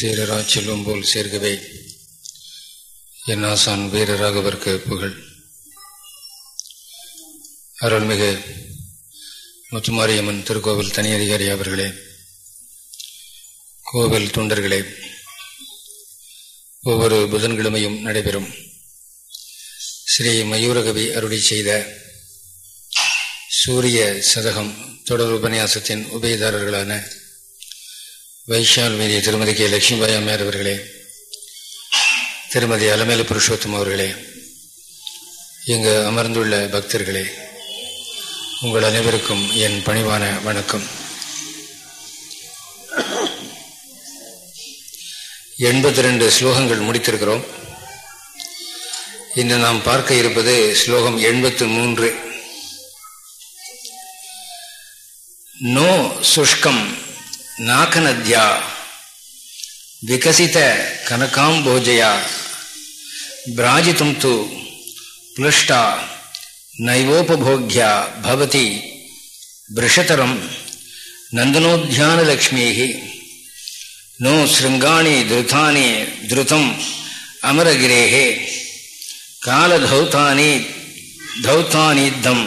சீரரா செல்வம் போல் சேர்கவே என் ஆசான் வீரராகவர்க்கு புகழ். அருள்மிகு முத்துமாரியம்மன் திருக்கோவில் தனி அதிகாரி அவர்களே. கோவில் தொண்டர்களே ஒவ்வொரு புதன்கிழமையும் நடைபெறும். ஸ்ரீ மயூரகவி அருளி செய்த சூரிய சதகம் தொடர் உபன்யாசத்தின் உபயதாரர்களான வைஷால் மீதிய திருமதி கே. லட்சுமிபாய் அம்மையார் அவர்களே திருமதி அலமேல புருஷோத்தம் அவர்களே இங்கு அமர்ந்துள்ள பக்தர்களே உங்கள் அனைவருக்கும் என் பணிவான வணக்கம். எண்பத்தி ரெண்டு ஸ்லோகங்கள் முடித்திருக்கிறோம். இன்று நாம் பார்க்க இருப்பது ஸ்லோகம் எண்பத்து மூன்று. நோ சுஷ்கம் నాకనద్యా వికసిత కనకాంబోజయా భ్రాజితం తు ప్లుష్ట నైవోపభోగ్యా భవతి వృషతరం నందనోధ్యానలక్ష్మీ నో శృంగాణి ధృతాని ధృతం అమరగిరే కాళధౌతాని ధౌతానిద్దం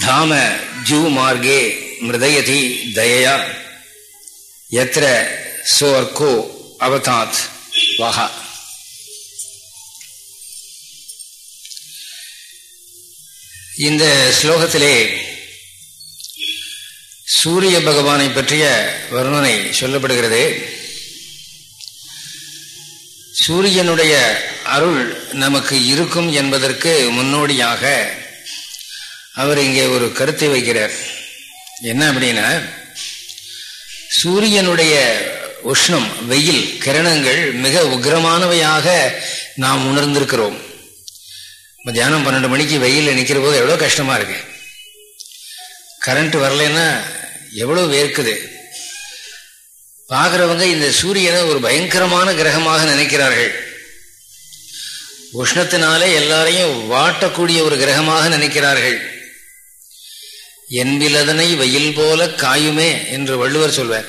ధామ జూమార్గే మృదయతి దయయా எத்திர சோர்கோ அவதாத் வகா இந்த ஸ்லோகத்திலே சூரிய பகவானை பற்றிய வர்ணனை சொல்லப்படுகிறது. சூரியனுடைய அருள் நமக்கு இருக்கும் என்பதற்கு முன்னோடியாக அவர் இங்கே ஒரு கருத்தை வைக்கிறார். என்ன அப்படின்னா சூரியனுடைய உஷ்ணம் வெயில் கிரணங்கள் மிக உக்ரமானவையாக நாம் உணர்ந்திருக்கிறோம். மத்தியானம் பன்னெண்டு மணிக்கு வெயில் நிற்கிற போது எவ்வளோ கஷ்டமாக இருக்கு. கரண்ட் வரலன்னா எவ்வளோ வேர்க்குது. பார்க்குறவங்க இந்த சூரியனை ஒரு பயங்கரமான கிரகமாக நினைக்கிறார்கள். உஷ்ணத்தினாலே எல்லாரையும் வாட்டக்கூடிய ஒரு கிரகமாக நினைக்கிறார்கள். என்பிலதனை வெயில் போல காயுமே என்று வள்ளுவர் சொல்வார்.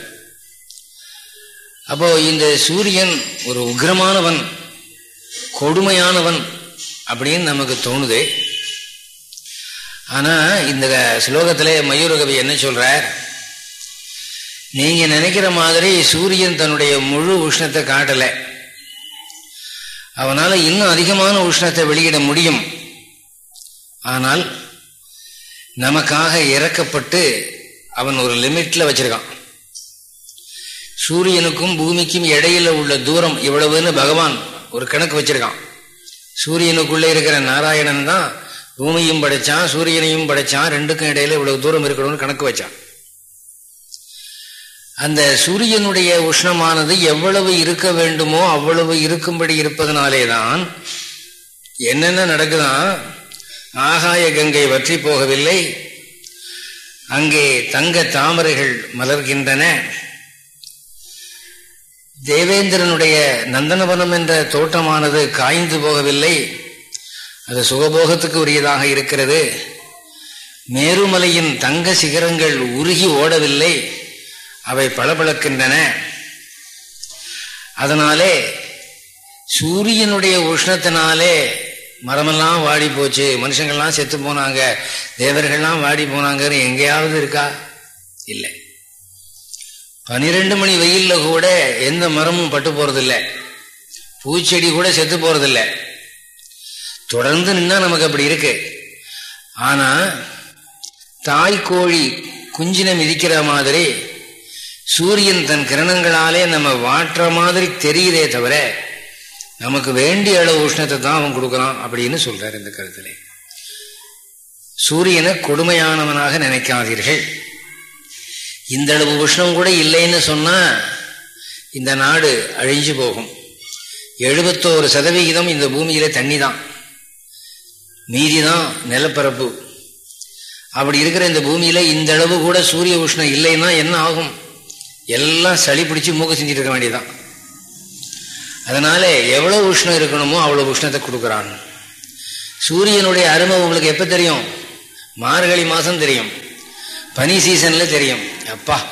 அப்போ இந்த சூரியன் ஒரு உக்ரமானவன் கொடுமையானவன் அப்படின்னு நமக்கு தோணுது. ஆனா இந்த ஸ்லோகத்திலே மயூரகவி என்ன சொல்றார்? நீங்க நினைக்கிற மாதிரி சூரியன் தன்னுடைய முழு உஷ்ணத்தை காட்டல. அவனால இன்னும் அதிகமான உஷ்ணத்தை வெளியிட முடியும். ஆனால் நமக்காக இறக்கப்பட்டு அவன் ஒரு லிமிட்ல வச்சிருக்கான். சூரியனுக்கும் பூமிக்கும் இடையில உள்ள தூரம் இவ்வளவுன்னு பகவான் ஒரு கணக்கு வச்சிருக்கான். சூரியனுக்குள்ளே இருக்கிற நாராயணன் தான் பூமியும் படைச்சான் சூரியனையும் படைச்சான் ரெண்டுக்கும் இடையில இவ்வளவு தூரம் இருக்கணும்னு கணக்கு வச்சான். அந்த சூரியனுடைய உஷ்ணமானது எவ்வளவு இருக்க வேண்டுமோ அவ்வளவு இருக்கும்படி இருப்பதனாலே தான் என்னென்ன நடக்குதான் ஆகாய கங்கை வற்றி போகவில்லை. அங்கே தங்க தாமரைகள் மலர்கின்றன. தேவேந்திரனுடைய நந்தனவனம் என்ற தோட்டமானது காய்ந்து போகவில்லை. அது சுகபோகத்துக்கு உரியதாக இருக்கிறது. மேருமலையின் தங்க சிகரங்கள் உருகி ஓடவில்லை. அவை பளபளக்கின்றன. அதனாலே சூரியனுடைய உஷ்ணத்தினாலே மரமெல்லாம் வாடி போச்சு மனுஷங்கள்லாம் செத்து போனாங்க தேவர்கள்லாம் வாடி போனாங்கன்னு எங்கேயாவது இருக்கா? இல்லை. பனிரெண்டு மணி வெயில்ல கூட எந்த மரமும் பட்டு போறதில்லை. பூச்செடி கூட செத்து போறதில்ல. தொடர்ந்து நின்னா நமக்கு அப்படி இருக்கு. ஆனா தாய் கோழி குஞ்சினை மிதிக்கிற மாதிரி சூரியன் தன் கிரணங்களாலே நம்ம வாட்டுற மாதிரி தெரியுதே தவிர நமக்கு வேண்டிய அளவு உஷ்ணத்தை தான் அவன் கொடுக்குறான் அப்படின்னு சொல்றார் இந்த கருத்துல. சூரியனை கொடுமையானவனாக நினைக்காதீர்கள். இந்த அளவு உஷ்ணம் கூட இல்லைன்னு சொன்னா இந்த நாடு அழிஞ்சு போகும். எழுபத்தோரு சதவிகிதம் இந்த பூமியில தண்ணி தான் மீதி தான் நிலப்பரப்பு. அப்படி இருக்கிற இந்த பூமியில இந்த அளவு கூட சூரிய உஷ்ணம் இல்லைன்னா என்ன ஆகும்? எல்லாம் சளி பிடிச்சி மூக்க செஞ்சுட்டு இருக்க வேண்டியதான் அதனால எவ்வளவு உஷ்ணம் இருக்கணுமோ அவ்வளவு உஷ்ணத்தை கொடுக்குறான். சூரியனுடைய அருமை உங்களுக்கு எப்ப தெரியும்? மார்கழி மாசம் தெரியும். பனி சீசன்ல தெரியும். அப்பா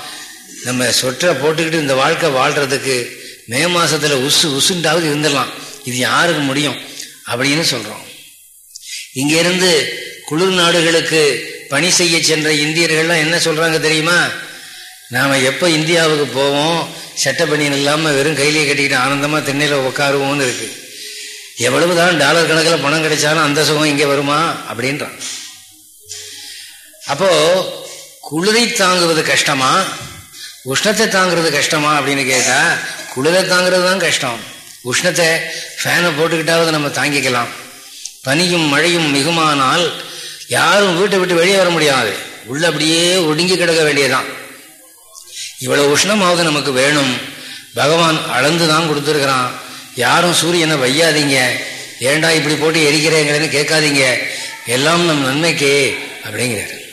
நம்ம சொற்றை போட்டுக்கிட்டு இந்த வாழ்க்கை வாழ்றதுக்கு மே மாசத்துல உசு உசுண்டாவது இருந்துடலாம். இது யாருக்கு முடியும்? அப்படின்னு சொல்றோம். இங்கிருந்து குளிர் நாடுகளுக்கு பணி செய்ய சென்ற இந்தியர்கள்லாம் என்ன சொல்றாங்க தெரியுமா? நாம் எப்போ இந்தியாவுக்கு போவோம் சட்ட பணியன் இல்லாமல் வெறும் கையிலேயே கட்டிக்கிட்டு ஆனந்தமாக திண்ணையில் உட்காருவோம்னு இருக்கு. எவ்வளவுதான் டாலர் கணக்கில் பணம் கிடைச்சாலும் அந்த சுகம் இங்கே வருமா? அப்படின்றான். அப்போ குளிரை தாங்குவது கஷ்டமா? உஷ்ணத்தை தாங்குறது கஷ்டமா அப்படின்னு கேட்டால் குளிரை தாங்குறது தான் கஷ்டம். உஷ்ணத்தை ஃபேனை போட்டுக்கிட்டாவது நம்ம தாங்கிக்கலாம். பனியும் மழையும் மிகுமானால் யாரும் வீட்டை விட்டு வெளியே வர முடியாது. உள்ள அப்படியே ஒடுங்கி கிடக்க வேண்டியதான் இவ்வளவு உஷ்ணமாவது நமக்கு வேணும். பகவான் அளந்து தான் கொடுத்துருக்கிறான். யாரும் சூரியனை வையாதீங்க. ஏண்டா இப்படி போட்டு எரிக்கிறேங்கிறேன்னு கேட்காதீங்க. எல்லாம் நம் நன்மைக்கே அப்படிங்கிறார்.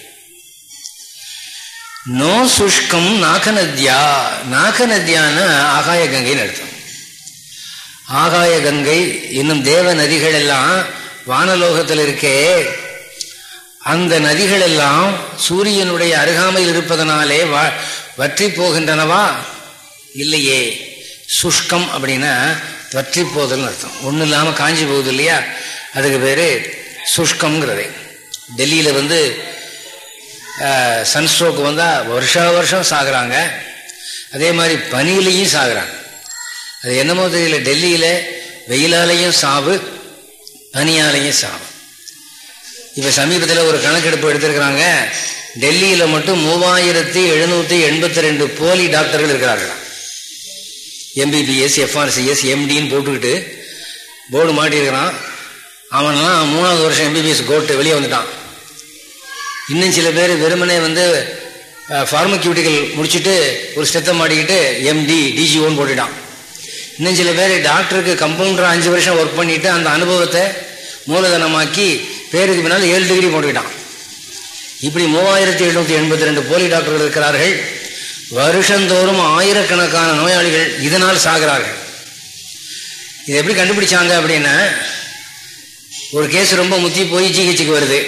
நோ சுஷ்கம் நாகநத்யா. நாகநத்யான ஆகாய கங்கைன்னு அர்த்தம். ஆகாய கங்கை இன்னும் தேவ நதிகள் எல்லாம் வானலோகத்தில் இருக்கே அந்த நதிகள் எல்லாம் சூரியனுடைய அருகாமையில் இருப்பதனாலே வற்றி போகின்றனவா இல்லையே. சுஷ்கம் அப்படின்னா வற்றி போதல்னு அர்த்தம். ஒன்றும் இல்லாமல் காஞ்சி போகுது இல்லையா? அதுக்கு பேர் சுஷ்கம்ங்கிறது. டெல்லியில் வந்து சன்ஸ்ட்ரோக் வந்தால் வருஷா வருஷம் சாகுறாங்க. அதே மாதிரி பனியிலையும் சாகுறாங்க. அது என்னமோ தெரியல. டெல்லியில் வெயிலாலையும் சாவு பனியாலையும் சாவு. இப்போ சமீபத்தில் ஒரு கணக்கெடுப்பு எடுத்திருக்கிறாங்க. டெல்லியில் மட்டும் மூவாயிரத்தி எழுநூற்றி எண்பத்தி ரெண்டு போலி டாக்டர்கள் இருக்கிறார்கள் எம்பிபிஎஸ் எஃப்ஆர்சிஎஸ் எம்டின்னு போட்டுக்கிட்டு போர்டு மாட்டியிருக்கிறான். அவன்லாம் மூணாவது வருஷம் எம்பிபிஎஸ் கோட்டு வெளியே வந்துட்டான். இன்னும் சில பேர் வெறுமனே வந்து ஃபார்மக்யூட்டிக்கல் முடிச்சுட்டு ஒரு ஸ்டெத்தை மாட்டிக்கிட்டு எம்டி டிஜிஓன்னு போட்டுட்டான். இன்னும் சில பேர் டாக்டருக்கு கம்பவுண்டராக அஞ்சு வருஷம் ஒர்க் பண்ணிட்டு அந்த அனுபவத்தை மூலதனமாக்கி பேருக்கு பின்னால் ஏழு டிகிரி போட்டுக்கிட்டான். இப்படி மூவாயிரத்தி எழுநூற்றி எண்பத்தி ரெண்டு போலி டாக்டர்கள் இருக்கிறார்கள். வருஷந்தோறும் ஆயிரக்கணக்கான நோயாளிகள் இதனால் சாகிறார்கள். இது எப்படி கண்டுபிடிச்சாங்க அப்படின்னா ஒரு கேஸ் ரொம்ப முத்தி போய் ஜிஹெச்சுக்கு வருது.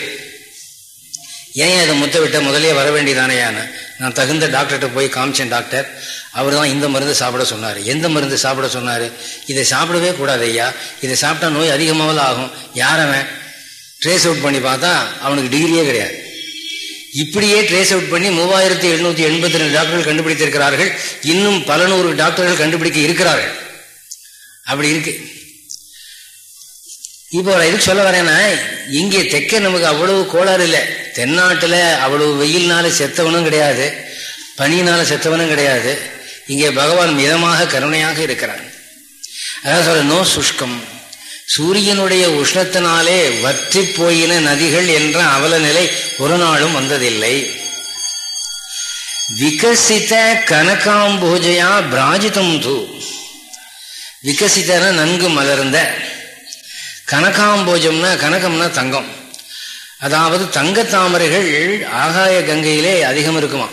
ஏன் அதை முத்த விட்ட? முதலே வர வேண்டியதானேயான நான் தகுந்த டாக்டர்கிட்ட போய் காமிச்சேன் டாக்டர். அவர் தான் இந்த மருந்து சாப்பிட சொன்னார். எந்த மருந்து சாப்பிட சொன்னார்? இதை சாப்பிடவே கூடாது ஐயா. இதை சாப்பிட்டா நோய் அதிகமாவது ஆகும். யாரவன் ட்ரேஸ் அவுட் பண்ணி பார்த்தா அவனுக்கு டிகிரியே கிடையாது. இப்படியே ட்ரேஸ் அவுட் பண்ணி மூவாயிரத்தி எழுநூத்தி எண்பத்தி ரெண்டு டாக்டர்கள் கண்டுபிடித்திருக்கிறார்கள். இன்னும் பல நூறு டாக்டர்கள் கண்டுபிடிக்க இருக்கிறார்கள். அப்படி இருக்கு. இப்போ இதுக்கு சொல்ல வரேன்னா இங்கே தெற்க நமக்கு அவ்வளவு கோளாறு இல்லை. தென்னாட்டில் அவ்வளவு வெயில்னால செத்தவனும் கிடையாது. பனியினால செத்தவனும் கிடையாது. இங்கே பகவான் மிதமாக கருணையாக இருக்கிறான் அதான் சொல்ல நோ சுஷ்கம் சூரியனுடைய உஷ்ணத்தினாலே வற்றி போயின நதிகள் என்ற அவல நிலை ஒரு நாளும் வந்ததில்லை. விகசித கனகாம்பூஜையா பிராஜிதம் தூ. விகசித்தன நன்கு மலர்ந்த. கனகாம்போஜம்னா கனகம்னா தங்கம். அதாவது தங்க தாமரைகள் ஆகாய கங்கையிலே அதிகம் இருக்குமா?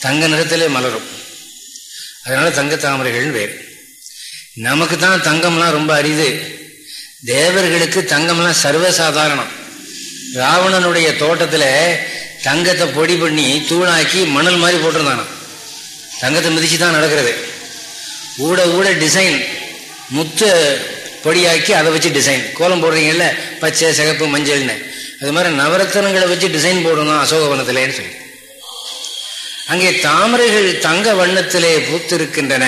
தங்க நிறத்திலே மலரும். அதனால தங்க தாமரைகள் வேறு நமக்கு தான் தங்கம்லாம் ரொம்ப அரிது. தேவர்களுக்கு தங்கம்லாம் சர்வசாதாரணம். ராவணனுடைய தோட்டத்தில் தங்கத்தை பொடி பண்ணி தூளாக்கி மணல் மாதிரி போட்டிருந்தானா தங்கத்தை மிதிச்சு தான் நடக்கிறது. ஊட ஊட டிசைன் முத்து பொடியாக்கி அதை வச்சு டிசைன் கோலம் போடுறீங்கல்ல பச்சை சிகப்பு மஞ்சள்னு. அது மாதிரி நவரத்தனங்களை வச்சு டிசைன் போடணும் அசோகவனத்திலேன்னு சொல்லி. அங்கே தாமரைகள் தங்க வண்ணத்திலே பூத்திருக்கின்றன.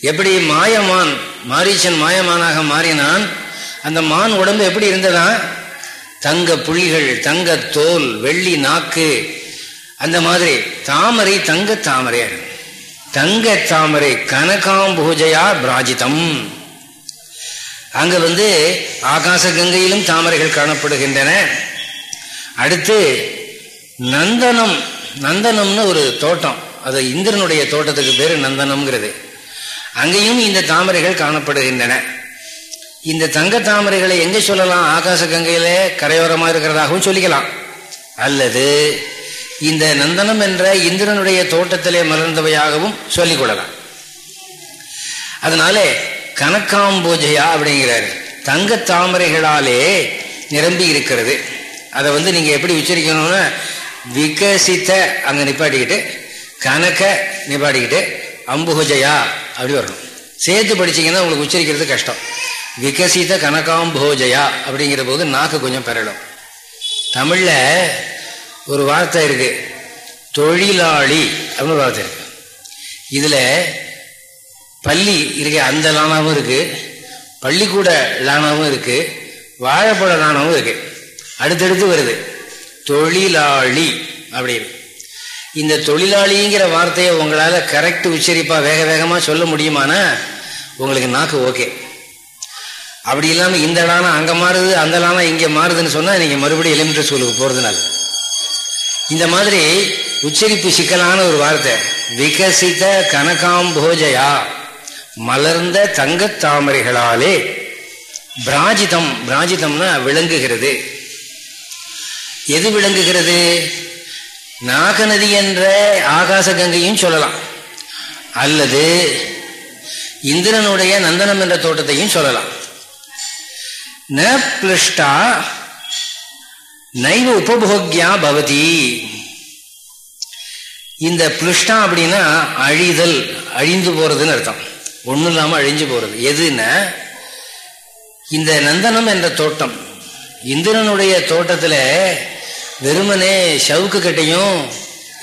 எப்படி மாயமான் மாரீசன் மாயமானாக மாறினான்? அந்த மான் உடம்பு எப்படி இருந்ததா? தங்க புள்ளிகள் தங்க தோல் வெள்ளி நாக்கு அந்த மாதிரி தாமரை தங்க தாமரை. தங்க தாமரை கனகாம்பூஜையா பிராஜிதம். அங்க வந்து ஆகாச கங்கையிலும் தாமரைகள் காணப்படுகின்றன. அடுத்து நந்தனம் நந்தனம்னு ஒரு தோட்டம். அது இந்திரனுடைய தோட்டத்துக்கு பேரு நந்தனம்ங்கிறது. அங்கேயும் இந்த தாமரைகள் காணப்படுகின்றன. இந்த தங்க தாமரைகளை எங்கே சொல்லலாம்? ஆகாச கங்கையில கரையோரமாக இருக்கிறதாகவும் சொல்லிக்கலாம். அல்லது இந்த நந்தனம் என்ற இந்திரனுடைய தோட்டத்திலே மலர்ந்தவையாகவும் சொல்லிக் கொள்ளலாம். அதனாலே கனக்காம்பூஜையா அப்படிங்கிறாரு. தங்க தாமரைகளாலே நிரம்பி இருக்கிறது. அதை வந்து நீங்கள் எப்படி உச்சரிக்கணும்னா விகசித்த அங்கே நிப்பாட்டிக்கிட்டு கணக்க நிப்பாட்டிக்கிட்டு அம்புஜயா அப்படி வரணும். சேர்த்து படிச்சீங்கன்னா உங்களுக்கு உச்சரிக்கிறது கஷ்டம். விகசித கனகாம்போஜயா அப்படிங்கிற போது நாக்கு கொஞ்சம் பெறணும். தமிழில் ஒரு வார்த்தை இருக்கு. தொழிலாளி அப்படின்னு ஒரு வார்த்தை இருக்கு. இதில் பள்ளி இருக்க அந்த லானாவும் இருக்கு. பள்ளிக்கூட லானாவும் இருக்கு. வாழைப்பழ லானாவும் இருக்கு. அடுத்தடுத்து வருது. தொழிலாளி அப்படின்னு. இந்த தொழிலாளிங்கிற வார்த்தையை உங்களால் கரெக்ட் உச்சரிப்பாக வேக வேகமாக சொல்ல முடியுமானா? உங்களுக்கு நாக்கு ஓகே அப்படி இல்லாமல் இந்த லானா அங்கே மாறுது அந்த லானா இங்கே மாறுதுன்னு சொன்னால் நீங்கள் மறுபடியும் எலிமெண்ட்ரி ஸ்கூலுக்கு போகிறதுனால இந்த மாதிரி உச்சரிப்பு சிக்கலான ஒரு வார்த்தை. விகசித கனகாம்போஜயா மலர்ந்த தங்கத் தாமரைகளாலே பிராஜிதம் பிராஜிதம்னா விளங்குகிறது. எது விளங்குகிறது? நாகநதி என்ற ஆகாச கங்கையும் சொல்லலாம். அல்லது இந்திரனுடைய நந்தனம் என்ற தோட்டத்தையும் சொல்லலாம். ந பிளிஷ்டா நைவ உபபோக்யா பவதி. இந்த பிளிஷ்டா அப்படின்னா அழிதல் அழிந்து போறதுன்னு அர்த்தம். ஒன்றும் இல்லாமல் அழிஞ்சு போறது. எதுன்னா இந்த நந்தனம் என்ற தோட்டம் இந்திரனுடைய தோட்டத்தில் வெறுமனே ஷவுக்கு கட்டையும்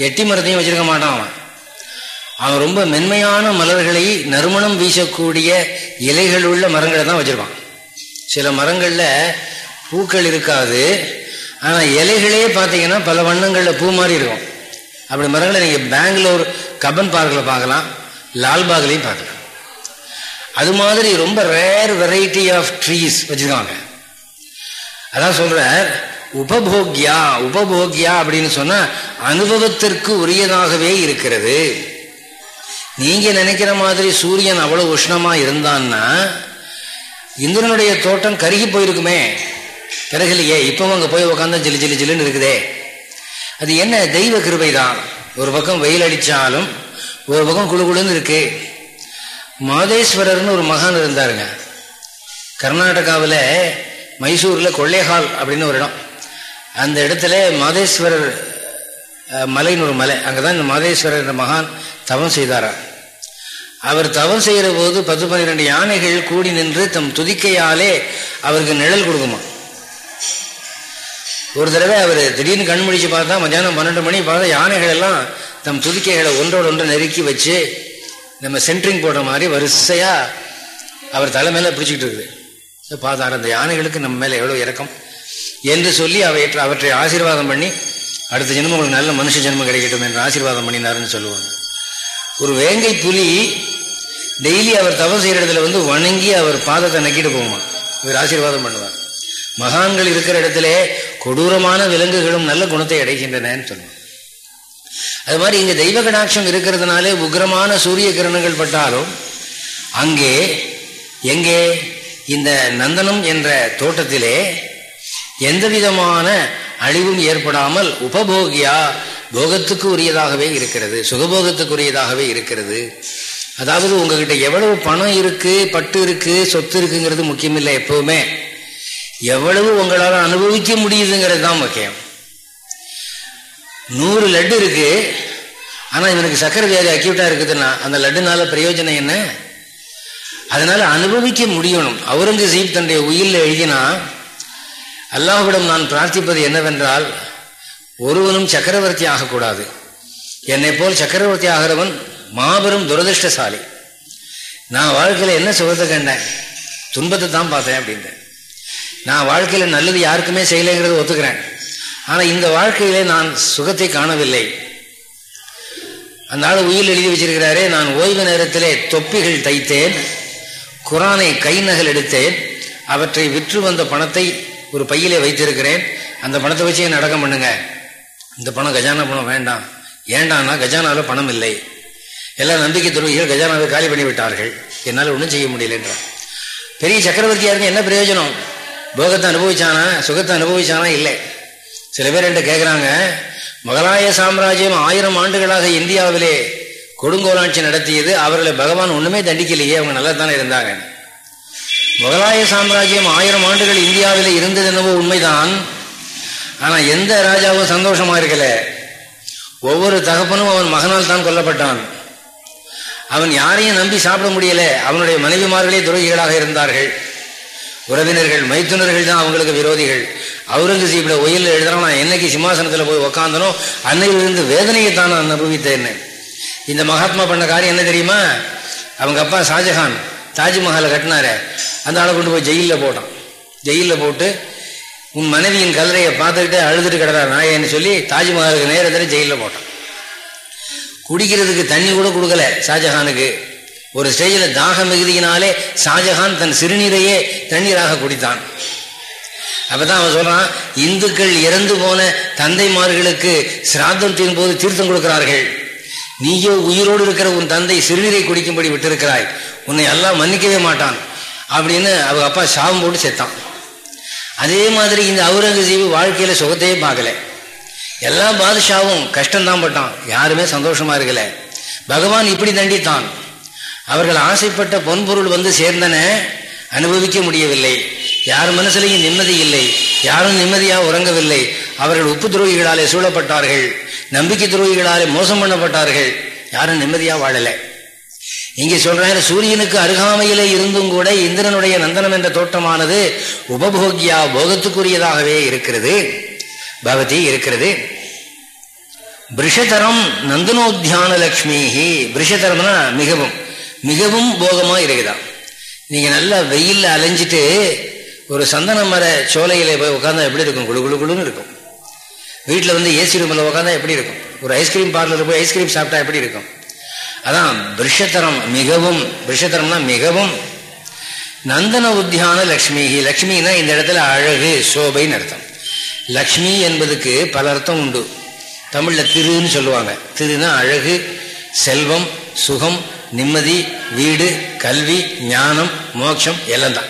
எட்டி மரத்தையும் வச்சிருக்க மாட்டான் அவன். அவன் ரொம்ப மென்மையான மலர்களை நறுமணம் வீசக்கூடிய இலைகள் உள்ள மரங்களை தான் வச்சிருப்பான். சில மரங்களில் பூக்கள் இருக்காது. ஆனால் இலைகளே பார்த்தீங்கன்னா பல வண்ணங்களில் பூ மாதிரி இருக்கும். அப்படி மரங்களை நீங்கள் பெங்களூர் கபன் பார்க்கில் பார்க்கலாம் லால்பாக்லையும் பார்க்கலாம். அது மாதிரி ரொம்ப ரேர் வெரைட்டி ஆஃப் ட்ரீஸ் வச்சுருக்காங்க. அதான் சொல்கிறேன் உபபோக்யா உபபோக்யா அப்படின்னு சொன்னா அனுபவத்திற்கு உரியதாகவே இருக்கிறது. நீங்க நினைக்கிற மாதிரி சூரியன் அவ்வளவு உஷ்ணமா இருந்தான்னா இந்திரனுடைய தோட்டம் கருகி போயிருக்குமே. பிறகுலையே இப்போ அங்கே போய் உட்காந்து ஜிலி ஜிலி ஜிலுன்னு இருக்குதே. அது என்ன? தெய்வ கிருபை தான் ஒரு பக்கம் வெயில் அடித்தாலும் ஒரு பக்கம் குழு குழுன்னு இருக்கு. மாதேஸ்வரர்னு ஒரு மகான் இருந்தாருங்க. கர்நாடகாவில் மைசூரில் கொள்ளைஹால் அப்படின்னு ஒரு இடம். அந்த இடத்துல மாதேஸ்வரர் மலைன்னு ஒரு மலை. அங்கே தான் இந்த மாதேஸ்வரர் என்ற மகான் தவம் செய்தாரா? அவர் தவம் செய்கிற போது பத்து பன்னிரெண்டு யானைகள் கூடி நின்று தம் துதிக்கையாலே அவருக்கு நிழல் கொடுக்குமா? ஒரு தடவை அவர் திடீர்னு கண் முடிச்சு பார்த்தா மத்தியானம் பன்னெண்டு மணி பார்த்தா யானைகள் எல்லாம் தம் துதிக்கைகளை ஒன்றோட ஒன்று நெருக்கி வச்சு நம்ம சென்ட்ரிங் போடுற மாதிரி வரிசையாக அவர் தலை மேலே பிடிச்சிக்கிட்டு இருக்குது. பார்த்தார். அந்த யானைகளுக்கு நம்ம மேலே எவ்வளோ இறக்கம் என்று சொல்லி அவற்றை அவற்றை ஆசீர்வாதம் பண்ணி அடுத்த ஜென்மம் உங்களுக்கு நல்ல மனுஷ ஜென்மம் கிடைக்கட்டும் என்று ஆசீர்வாதம் பண்ணினாருன்னு சொல்லுவாங்க. ஒரு வேங்கை புலி டெய்லி அவர் தவம் செய்கிற இடத்துல வந்து வணங்கி அவர் பாதத்தை நக்கிட்டு போகுமா இவர் ஆசீர்வாதம் பண்ணுவார். மகான்கள் இருக்கிற இடத்துல கொடூரமான விலங்குகளும் நல்ல குணத்தை அடைகின்றனன்னு சொல்லுவாங்க. அது மாதிரி இங்கே தெய்வ கடாட்சம் இருக்கிறதுனாலே உக்ரமான சூரிய கிரணங்கள் பட்டாலும் அங்கே எங்கே இந்த நந்தனம் என்ற தோட்டத்திலே எந்த விதமான அழிவும் ஏற்படாமல் உபபோகியா போகத்துக்கு உரியதாகவே இருக்கிறது சுகபோகத்துக்கு உரியதாகவே இருக்கிறது. அதாவது உங்ககிட்ட எவ்வளவு பணம் இருக்கு பட்டு இருக்கு சொத்து இருக்குங்கிறது முக்கியம் இல்லை எப்பவுமே. எவ்வளவு உங்களால் அனுபவிக்க முடியுதுங்கிறது தான் முக்கியம். நூறு லட்டு இருக்கு ஆனால் இவனுக்கு சக்கரை வியாதி அக்யூட்டாக இருக்குதுன்னா அந்த லட்டுனால பிரயோஜனம் என்ன? அதனால அனுபவிக்க முடியணும். அவுரங்கசீப் தன்னுடைய உயிரில் எழுதினா அல்லாஹ்விடம் நான் பிரார்த்திப்பது என்னவென்றால் ஒருவனும் சக்கரவர்த்தி ஆகக்கூடாது என்னை போல் சக்கரவர்த்தி ஆகிறவன் மாபெரும் துரதிருஷ்டசாலி. நான் வாழ்க்கையில் என்ன சுகத்தை கண்டேன்? துன்பத்தை தான் பார்த்தேன் அப்படின்றேன். நான் வாழ்க்கையில் நல்லது யாருக்குமே செய்யலைங்கிறத ஒத்துக்கிறேன். ஆனால் இந்த வாழ்க்கையிலே நான் சுகத்தை காணவில்லை. அந்த ஆள் உயிர் எழுதி வச்சிருக்கிறாரே நான் ஓய்வு நேரத்திலே தொப்பிகள் தைத்தேன் குரானை கை நகல் எடுத்தேன் அவற்றை விற்று வந்த பணத்தை ஒரு பையிலே வைத்திருக்கிறேன். அந்த பணத்தை வச்சு என்ன அடக்கம் பண்ணுங்க. இந்த பணம் கஜானா பணம் வேண்டாம். ஏண்டானா கஜானாவில் பணம் இல்லை. எல்லாம் நம்பிக்கை துறவிகள் கஜானாவை காலி பண்ணி விட்டார்கள். என்னால் ஒன்றும் செய்ய முடியல என்றார் பெரிய சக்கரவர்த்தியாக இருந்தால் என்ன பிரயோஜனம்? போகத்தை அனுபவிச்சானா சுகத்தை அனுபவிச்சானா? இல்லை. சில பேர் என்கிட்ட கேட்குறாங்க முகலாய சாம்ராஜ்யம் ஆயிரம் ஆண்டுகளாக இந்தியாவிலே கொடுங்கோலாட்சி நடத்தியது. அவர்களை பகவான் ஒன்றுமே தண்டிக்கலையே. அவங்க நல்லா தானே இருந்தாங்க முகலாய சாம்ராஜ்யம் ஆயிரம் ஆண்டுகள் இந்தியாவில் இருந்தது என்னவோ உண்மைதான். ஆனால் எந்த ராஜாவும் சந்தோஷமாக இருக்கல. ஒவ்வொரு தகப்பனும் அவன் மகனால் தான் கொல்லப்பட்டான். அவன் யாரையும் நம்பி சாப்பிட முடியல. அவனுடைய மனைவிமார்களே துரோகிகளாக இருந்தார்கள். உறவினர்கள் மைத்துனர்கள் தான் அவங்களுக்கு விரோதிகள். அவுரங்கசீப்பில் ஒயில் எழுதுறான் நான் என்னைக்கு சிம்மாசனத்தில் போய் உக்காந்தனோ அன்னையிலிருந்து வேதனையை தான் நான் அனுபவித்தேன் இந்த மகாத்மா பண்ண காரியம் என்ன தெரியுமா? அவங்க அப்பா ஷாஜஹான் தாஜ்மஹாலை கட்டினாரு. அந்த ஆளை கொண்டு போய் ஜெயிலில் போட்டான். ஜெயிலில் போட்டு உன் மனைவியின் கல்லறையை பார்த்துக்கிட்டே அழுதுட்டு கிடறா நாயன்னு சொல்லி தாஜ்மஹாலுக்கு நேரத்தில் ஜெயிலில் போட்டான். குடிக்கிறதுக்கு தண்ணி கூட கொடுக்கல ஷாஜஹானுக்கு. ஒரு ஸ்டேஜில் தாக மிகுதியினாலே ஷாஜஹான் தன் சிறுநீரையே தண்ணீராக குடித்தான். அப்போ தான் அவன் சொல்கிறான் இந்துக்கள் இறந்து போன தந்தைமார்களுக்கு சிராதத்தின் போது தீர்த்தம் கொடுக்கிறார்கள். நீயோ உயிரோடு இருக்கிற உன் தந்தை சிறுநீரை குடிக்கும்படி விட்டிருக்கிறாய். உன்னை எல்லாம் மன்னிக்கவே மாட்டான். அப்படின்னு அவங்க அப்பா சாபம் போட்டு செத்தான். அதே மாதிரி இந்த அவுரங்கசீவு வாழ்க்கையில் சுகத்தையே பார்க்கல. எல்லா பாதுஷாவும் கஷ்டம்தான் பட்டான். யாருமே சந்தோஷமா இருக்கல. பகவான் இப்படி தண்டித்தான். அவர்கள் ஆசைப்பட்ட பொன்பொருள் வந்து சேர்ந்தன அனுபவிக்க முடியவில்லை. யார் மனசுலையும் நிம்மதி இல்லை. யாரும் நிம்மதியாக உறங்கவில்லை. அவர்கள் உப்பு துரோகிகளாலே சூழப்பட்டார்கள். நம்பிக்கை துறவிகளாலே மோசம் பண்ணப்பட்டார்கள். யாரும் நிம்மதியா வாழலை. இங்கே சொல்றாரு சூரியனுக்கு அருகாமையிலே இருந்தும் கூட இந்திரனுடைய நந்தனம் என்ற தோட்டமானது உபபோகியா போகத்துக்குரியதாகவே இருக்கிறது. பகவதி இருக்கிறது. பிரிஷதரம் நந்தனோத்தியான லக்ஷ்மி பிருஷதரம்னா மிகவும் மிகவும் போகமா இருக்குதான் நீங்க நல்லா வெயில்ல அலைஞ்சிட்டு ஒரு சந்தன மர சோலையில போய் உட்காந்தா எப்படி இருக்கும்? குழு குழு குழுன்னு இருக்கும். வீட்டில் வந்து ஏசி ரூமில் உட்காந்தா எப்படி இருக்கும்? ஒரு ஐஸ்கிரீம் பார்லர் போய் ஐஸ்கிரீம் சாப்பிட்டா எப்படி இருக்கும்? அதான் பிருஷத்தரம் மிகவும் பிருஷத்தரம்னா மிகவும் நந்தன உத்தியான லக்ஷ்மி லக்ஷ்மினா இந்த இடத்துல அழகு சோபைன்னு அர்த்தம். லக்ஷ்மி என்பதுக்கு பல அர்த்தம் உண்டு. தமிழில் திருன்னு சொல்லுவாங்க. திருனா அழகு செல்வம் சுகம் நிம்மதி வீடு கல்வி ஞானம் மோட்சம் எல்லாம் தான்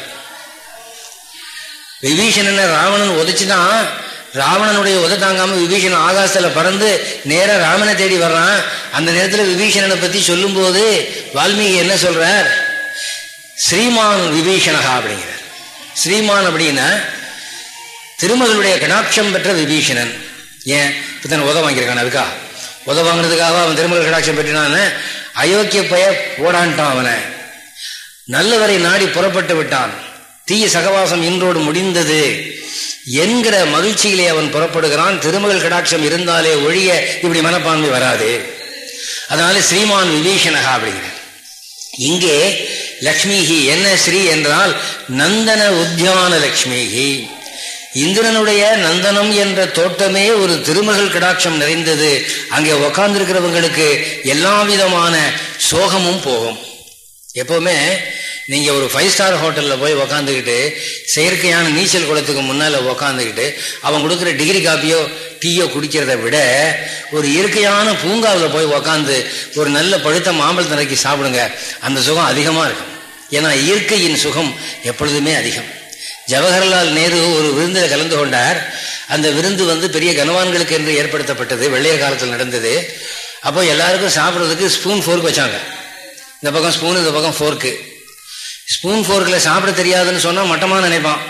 விபீஷணனை ராவணன் உதச்சுதான் ராவணனுடைய உத தாங்காம விபீஷணன் ஆகாசத்துல பறந்து நேராக ராமனை தேடி வர்றான். அந்த நேரத்துல விபீஷணனை பத்தி சொல்லும் போது வால்மீகி என்ன சொல்றார்? ஸ்ரீமான் விபீஷணகா அப்படிங்கிறார். ஸ்ரீமான் அப்படின்னா திருமகளுடைய கடாட்சம் பெற்ற விபீஷணன். ஏன்? இப்போ தானே உத வாங்கியிருக்கான் அதுக்கா உத வாங்கினதுக்காக அவன் திருமகள் கடாட்சம் பெற்றினான்னு அயோக்கிய பய போடான்ட்டான் அவனை. நல்லவரை நாடி புறப்பட்டு விட்டான். தீய சகவாசம் இன்றோடு முடிந்தது. என்கிற மகிழ்ச்சியிலே அவன் புறப்படுகிறான். திருமகள் கடாட்சம் இருந்தாலே ஒழிய இப்படி மனப்பான்மை வராது. அதனால ஸ்ரீமான் விபீஷணகா அப்படிங்கிற இங்கே லக்ஷ்மிஹி என்ன ஸ்ரீ என்றால் நந்தன உத்தியான லக்ஷ்மிஹி இந்திரனுடைய நந்தனம் என்ற தோட்டமே ஒரு திருமகள் கடாட்சம் நிறைந்தது. அங்கே உக்காந்துருக்கிறவங்களுக்கு எல்லா விதமான சோகமும் போகும். எப்பவுமே நீங்க ஒரு ஃபைவ் ஸ்டார் ஹோட்டலில் போய் உக்காந்துக்கிட்டு செயற்கையான நீச்சல் குளத்துக்கு முன்னால் உக்காந்துக்கிட்டு அவன் கொடுக்குற டிகிரி காப்பியோ டீயோ குடிக்கிறத விட ஒரு இயற்கையான பூங்காவில் போய் உக்காந்து ஒரு நல்ல பழுத்த மாம்பழ தரைக்கு சாப்பிடுங்க. அந்த சுகம் அதிகமாக இருக்கும். ஏன்னா இயற்கையின் சுகம் எப்பொழுதுமே அதிகம். ஜவஹர்லால் நேரு ஒரு விருந்தில் கலந்து கொண்டார். அந்த விருந்து வந்து பெரிய கனவான்களுக்கு என்று ஏற்படுத்தப்பட்டது. வெள்ளையர் காலத்தில் நடந்தது. அப்போ எல்லாருக்கும் சாப்பிட்றதுக்கு ஸ்பூன் ஃபோர்க் வச்சாங்க. இந்த பக்கம் ஸ்பூன் இந்த பக்கம் ஃபோர்க்கு ஸ்பூன் ஃபோர்க்கில் சாப்பிட தெரியாதுன்னு சொன்னால் மட்டமாக நினைப்பான்.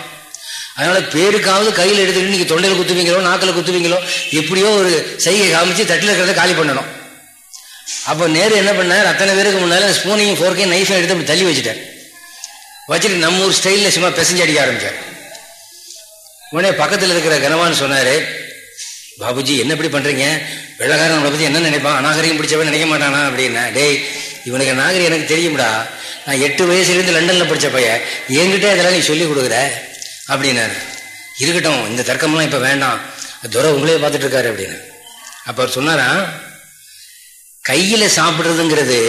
அதனால பேருக்காவது கையில் எடுத்துக்கிட்டு நீங்கள் தொண்டையில் குத்துவீங்களோ நாக்கில் குத்துவீங்களோ எப்படியோ ஒரு சைகை காமிச்சு தட்டில் இருக்கிறத காலி பண்ணணும். அப்போ நேரு என்ன பண்ணார்? அத்தனை பேருக்கு முன்னால ஸ்பூனையும் ஃபோர்க்கையும் நைஃபையும் எடுத்து அப்படி தள்ளி வச்சுட்டார். வச்சுட்டு நம்ம ஊர் ஸ்டைலில் சும்மா பெசஞ்சு அடிக்க ஆரம்பிச்சார். உடனே பக்கத்தில் இருக்கிற கனவான் சொன்னார் பாபுஜி என்ன இப்படி பண்ணுறீங்க வெள்ளக்காரன் நம்மளை பற்றி என்ன நினைப்பான்? அநாகரிகம் பிடிச்சவன் நினைக்க மாட்டானா? அப்படின்னா டேய் இவனுக்கு நாகரிகம் எனக்கு தெரியும்டா. நான் எட்டு வயசுலேருந்து லண்டனில் படிச்ச பையன். என்கிட்ட இதெல்லாம் நீ சொல்லி கொடுக்குற? அப்படின்னாரு. இருக்கட்டும் இந்த தர்க்கம்லாம் இப்போ வேண்டாம். துரை உங்களே பார்த்துட்டு இருக்காரு அப்படின்னு. அப்போ அவர் சொன்னாரா? கையில் சாப்பிட்றதுங்கிறது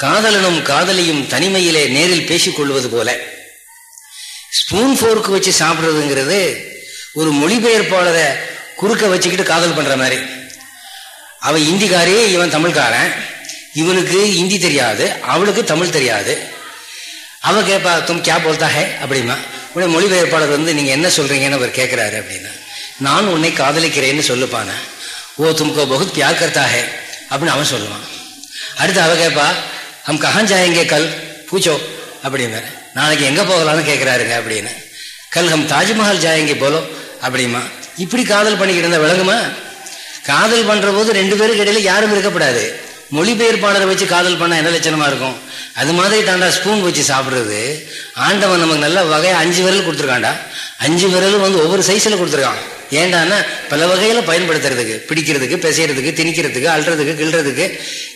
காதலனும் காதலியும் தனிமையிலே நேரில் பேசிக் கொள்வது போல. ஸ்பூன் ஃபோர்க்கு வச்சு சாப்பிட்றதுங்கிறது ஒரு மொழிபெயர்ப்பாளரை குறுக்க வச்சுக்கிட்டு காதல் பண்ணுற மாதிரி. அவன் இந்திக்காரே இவன் தமிழ்காரன். இவனுக்கு இந்தி தெரியாது அவளுக்கு தமிழ் தெரியாது. அவ கேட்பா தும் கே போல்தா ஹே? அப்படிமா. உடனே மொழிபெயர்ப்பாளர் வந்து நீங்க என்ன சொல்றீங்கன்னு அவர் கேட்கிறாரு அப்படின்னா நான் உன்னை காதலிக்கிறேன்னு சொல்லுப்பான. ஓ தும்கோ பகுத் பியார் கர்த்தா ஹே? அப்படின்னு அவன் சொல்லுவான். அடுத்து அவ கேட்பா ஹம் கஹான் ஜாயங்கே கல்? பூச்சோ? அப்படிங்கிற நாளைக்கு எங்க போகலான்னு கேட்கிறாருங்க அப்படின்னு. கல் ஹம் தாஜ்மஹால் ஜாயங்கே போலோ? அப்படிமா. இப்படி காதல் பண்ணிக்கிட்டு இருந்தா விளங்குமா காதல் பண்ற போது ரெண்டு பேருக்கு இடையில யாரும் இருக்கப்படாது மொழிபெயர்ப்பாளரை வச்சு காதல் பண்ணால் என்ன லட்சணமாக இருக்கும்? அது மாதிரி தாண்டா ஸ்பூன் வச்சு சாப்பிட்றது. ஆண்டவன் நமக்கு நல்ல வகையாக அஞ்சு விரல் கொடுத்துருக்காண்டா அஞ்சு விரலும் வந்து ஒவ்வொரு சைஸில் கொடுத்துருக்கான். ஏண்டான்னா பல வகையில் பயன்படுத்துறதுக்கு பிடிக்கிறதுக்கு பிசைறதுக்கு திணிக்கிறதுக்கு அல்றதுக்கு கிள்றதுக்கு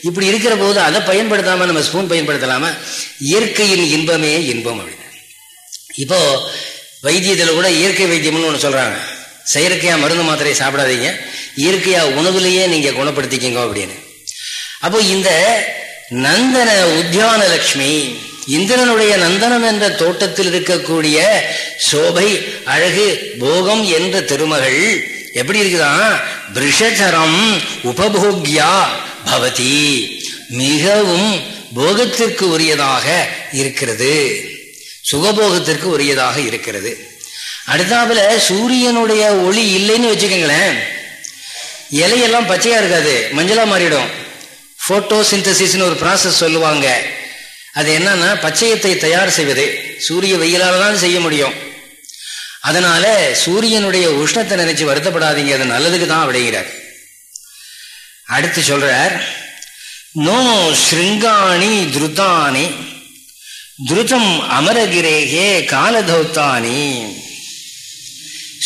இப்படி இருக்கிற போது அதை பயன்படுத்தாமல் நம்ம ஸ்பூன் பயன்படுத்தலாம? இயற்கையின் இன்பமே இன்பம் அப்படின்னு. இப்போது வைத்தியத்தில் கூட இயற்கை வைத்தியம்னு ஒன்று சொல்கிறாங்க செயற்கையாக மருந்து மாத்திரையை சாப்பிடாதீங்க. இயற்கையாக உணவுலேயே நீங்கள் குணப்படுத்திக்கிங்க அப்படின்னு. அப்போ இந்த நந்தன உத்தியான லட்சுமி இந்திரனுடைய நந்தனம் என்ற தோட்டத்தில் இருக்கக்கூடிய சோபை அழகு போகம் என்ற திருமகள் எப்படி இருக்குதான் பிரிஷரம் உபபோக்யா பவதி. மிகவும் போகத்திற்கு உரியதாக இருக்கிறது. சுகபோகத்திற்கு உரியதாக இருக்கிறது. அடுத்தாப்புல சூரியனுடைய ஒளி இல்லைன்னு வச்சுக்கோங்களேன். இலையெல்லாம் பச்சையா இருக்காது. மஞ்சளா மாறிடும். போட்டோ சிந்தசிஸ்னு ஒரு ப்ராசஸ் சொல்லுவாங்க. அது என்னன்னா பச்சையத்தை தயார் செய்வது. சூரிய வெயிலால் தான் செய்ய முடியும். அதனால சூரியனுடைய உஷ்ணத்தை நினைச்சு வருத்தப்படாதீங்க. அது நல்லதுக்கு தான் அப்படிங்கிறார். அடுத்து சொல்றார் நோ ஸ்ருங்காணி துருதானி துருதம் அமரகிரேகே காலதௌத்தானி.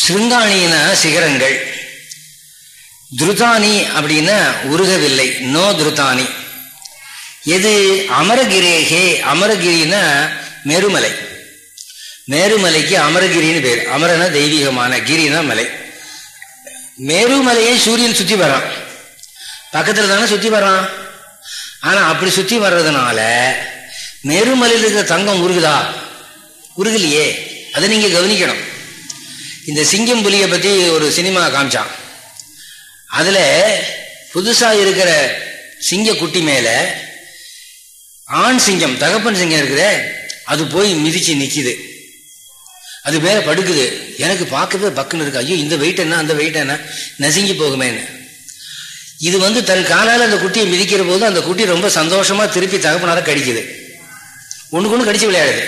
ஸ்ருங்காணின சிகரங்கள். துருதானி அப்படின்னா உருகவில்லை. நோ துருதானி. எது அமரகிரேகே? அமரகிரின்னா மேருமலை. மேருமலைக்கு அமரகிரின்னு பேர். அமரன தெய்வீகமான கிரினா மலை. மேருமலையை சூரியன் சுத்தி வரான். பக்கத்துல தானே சுத்தி வரான். ஆனா அப்படி சுத்தி வர்றதுனால மேருமலையில் இருக்கிற தங்கம் உருகுதா? உருகலையே. அதை நீங்க கவனிக்கணும். இந்த சிங்கம் புலியை பத்தி ஒரு சினிமா காமிச்சான். அதுல புதுசா இருக்கிற சிங்க குட்டி மேல ஆண் சிங்கம் தகப்பன் சிங்கம் இருக்குதே அது போய் மிதிச்சு நிக்குது. அது மேல படுக்குது. எனக்கு பார்க்கவே பக்குன்னு இருக்கு. ஐயோ இந்த வெயிட் என்ன அந்த வெயிட் என்ன? நசுங்கி போகுமேன்னு. இது வந்து தன் காலால் அந்த குட்டியை மிதிக்கிற போது அந்த குட்டி ரொம்ப சந்தோஷமா திருப்பி தகப்பனார கடிக்குது. ஒன்றுக்கு ஒன்று கடிச்சு விளையாடுது.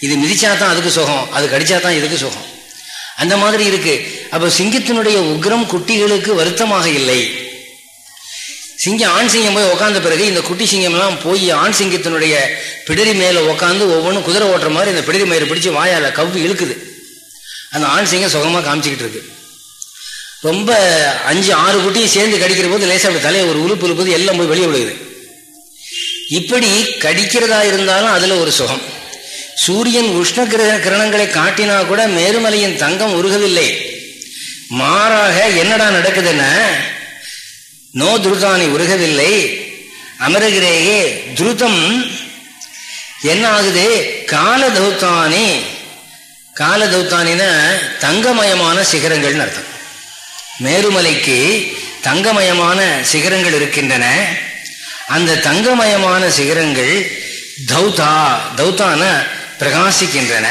இது மிதிச்சா தான் அதுக்கு சுகம் அது கடிச்சா தான் இதுக்கு சுகம். அந்த மாதிரி இருக்கு. அப்ப சிங்கத்தினுடைய உக்ரம் குட்டிகளுக்கு வருத்தமாக இல்லை. சிங்கம் ஆண் சிங்கம் போய் உட்காந்த பிறகு இந்த குட்டி சிங்கம்லாம் போய் ஆண் சிங்கத்தினுடைய பிடரி மேல உட்காந்து ஒவ்வொன்றும் குதிரை ஓட்டுற மாதிரி இந்த பிடரி மயிரை பிடிச்சி வாயால கவ்வி இழுக்குது. அந்த ஆண் சிங்கம் சுகமாக காமிச்சிக்கிட்டு இருக்கு. ரொம்ப அஞ்சு ஆறு குட்டியும் சேர்ந்து கடிக்கிற போது லேசாக அப்படி தலையை ஒரு உழுப்பு இருப்பது எல்லாம் போய் வெளியே விழுகுது. இப்படி கடிக்கிறதா இருந்தாலும் அதில் ஒரு சுகம். சூரியன் உஷ்ண கிரணங்களை காட்டினா கூட மேருமலையின் தங்கம் உருகவில்லை. மாறாக என்னடா நடக்குதுன்னா நோ துருதானி உருகவில்லை. அமரகிரேயே துருதம் என்ன ஆகுது? கால தௌத்தானி கால தௌத்தானின தங்கமயமான சிகரங்கள்னு அர்த்தம். மேருமலைக்கு தங்கமயமான சிகரங்கள் இருக்கின்றன. அந்த தங்கமயமான சிகரங்கள் தௌதா தௌத்தான பிரகாசிக்கின்றன.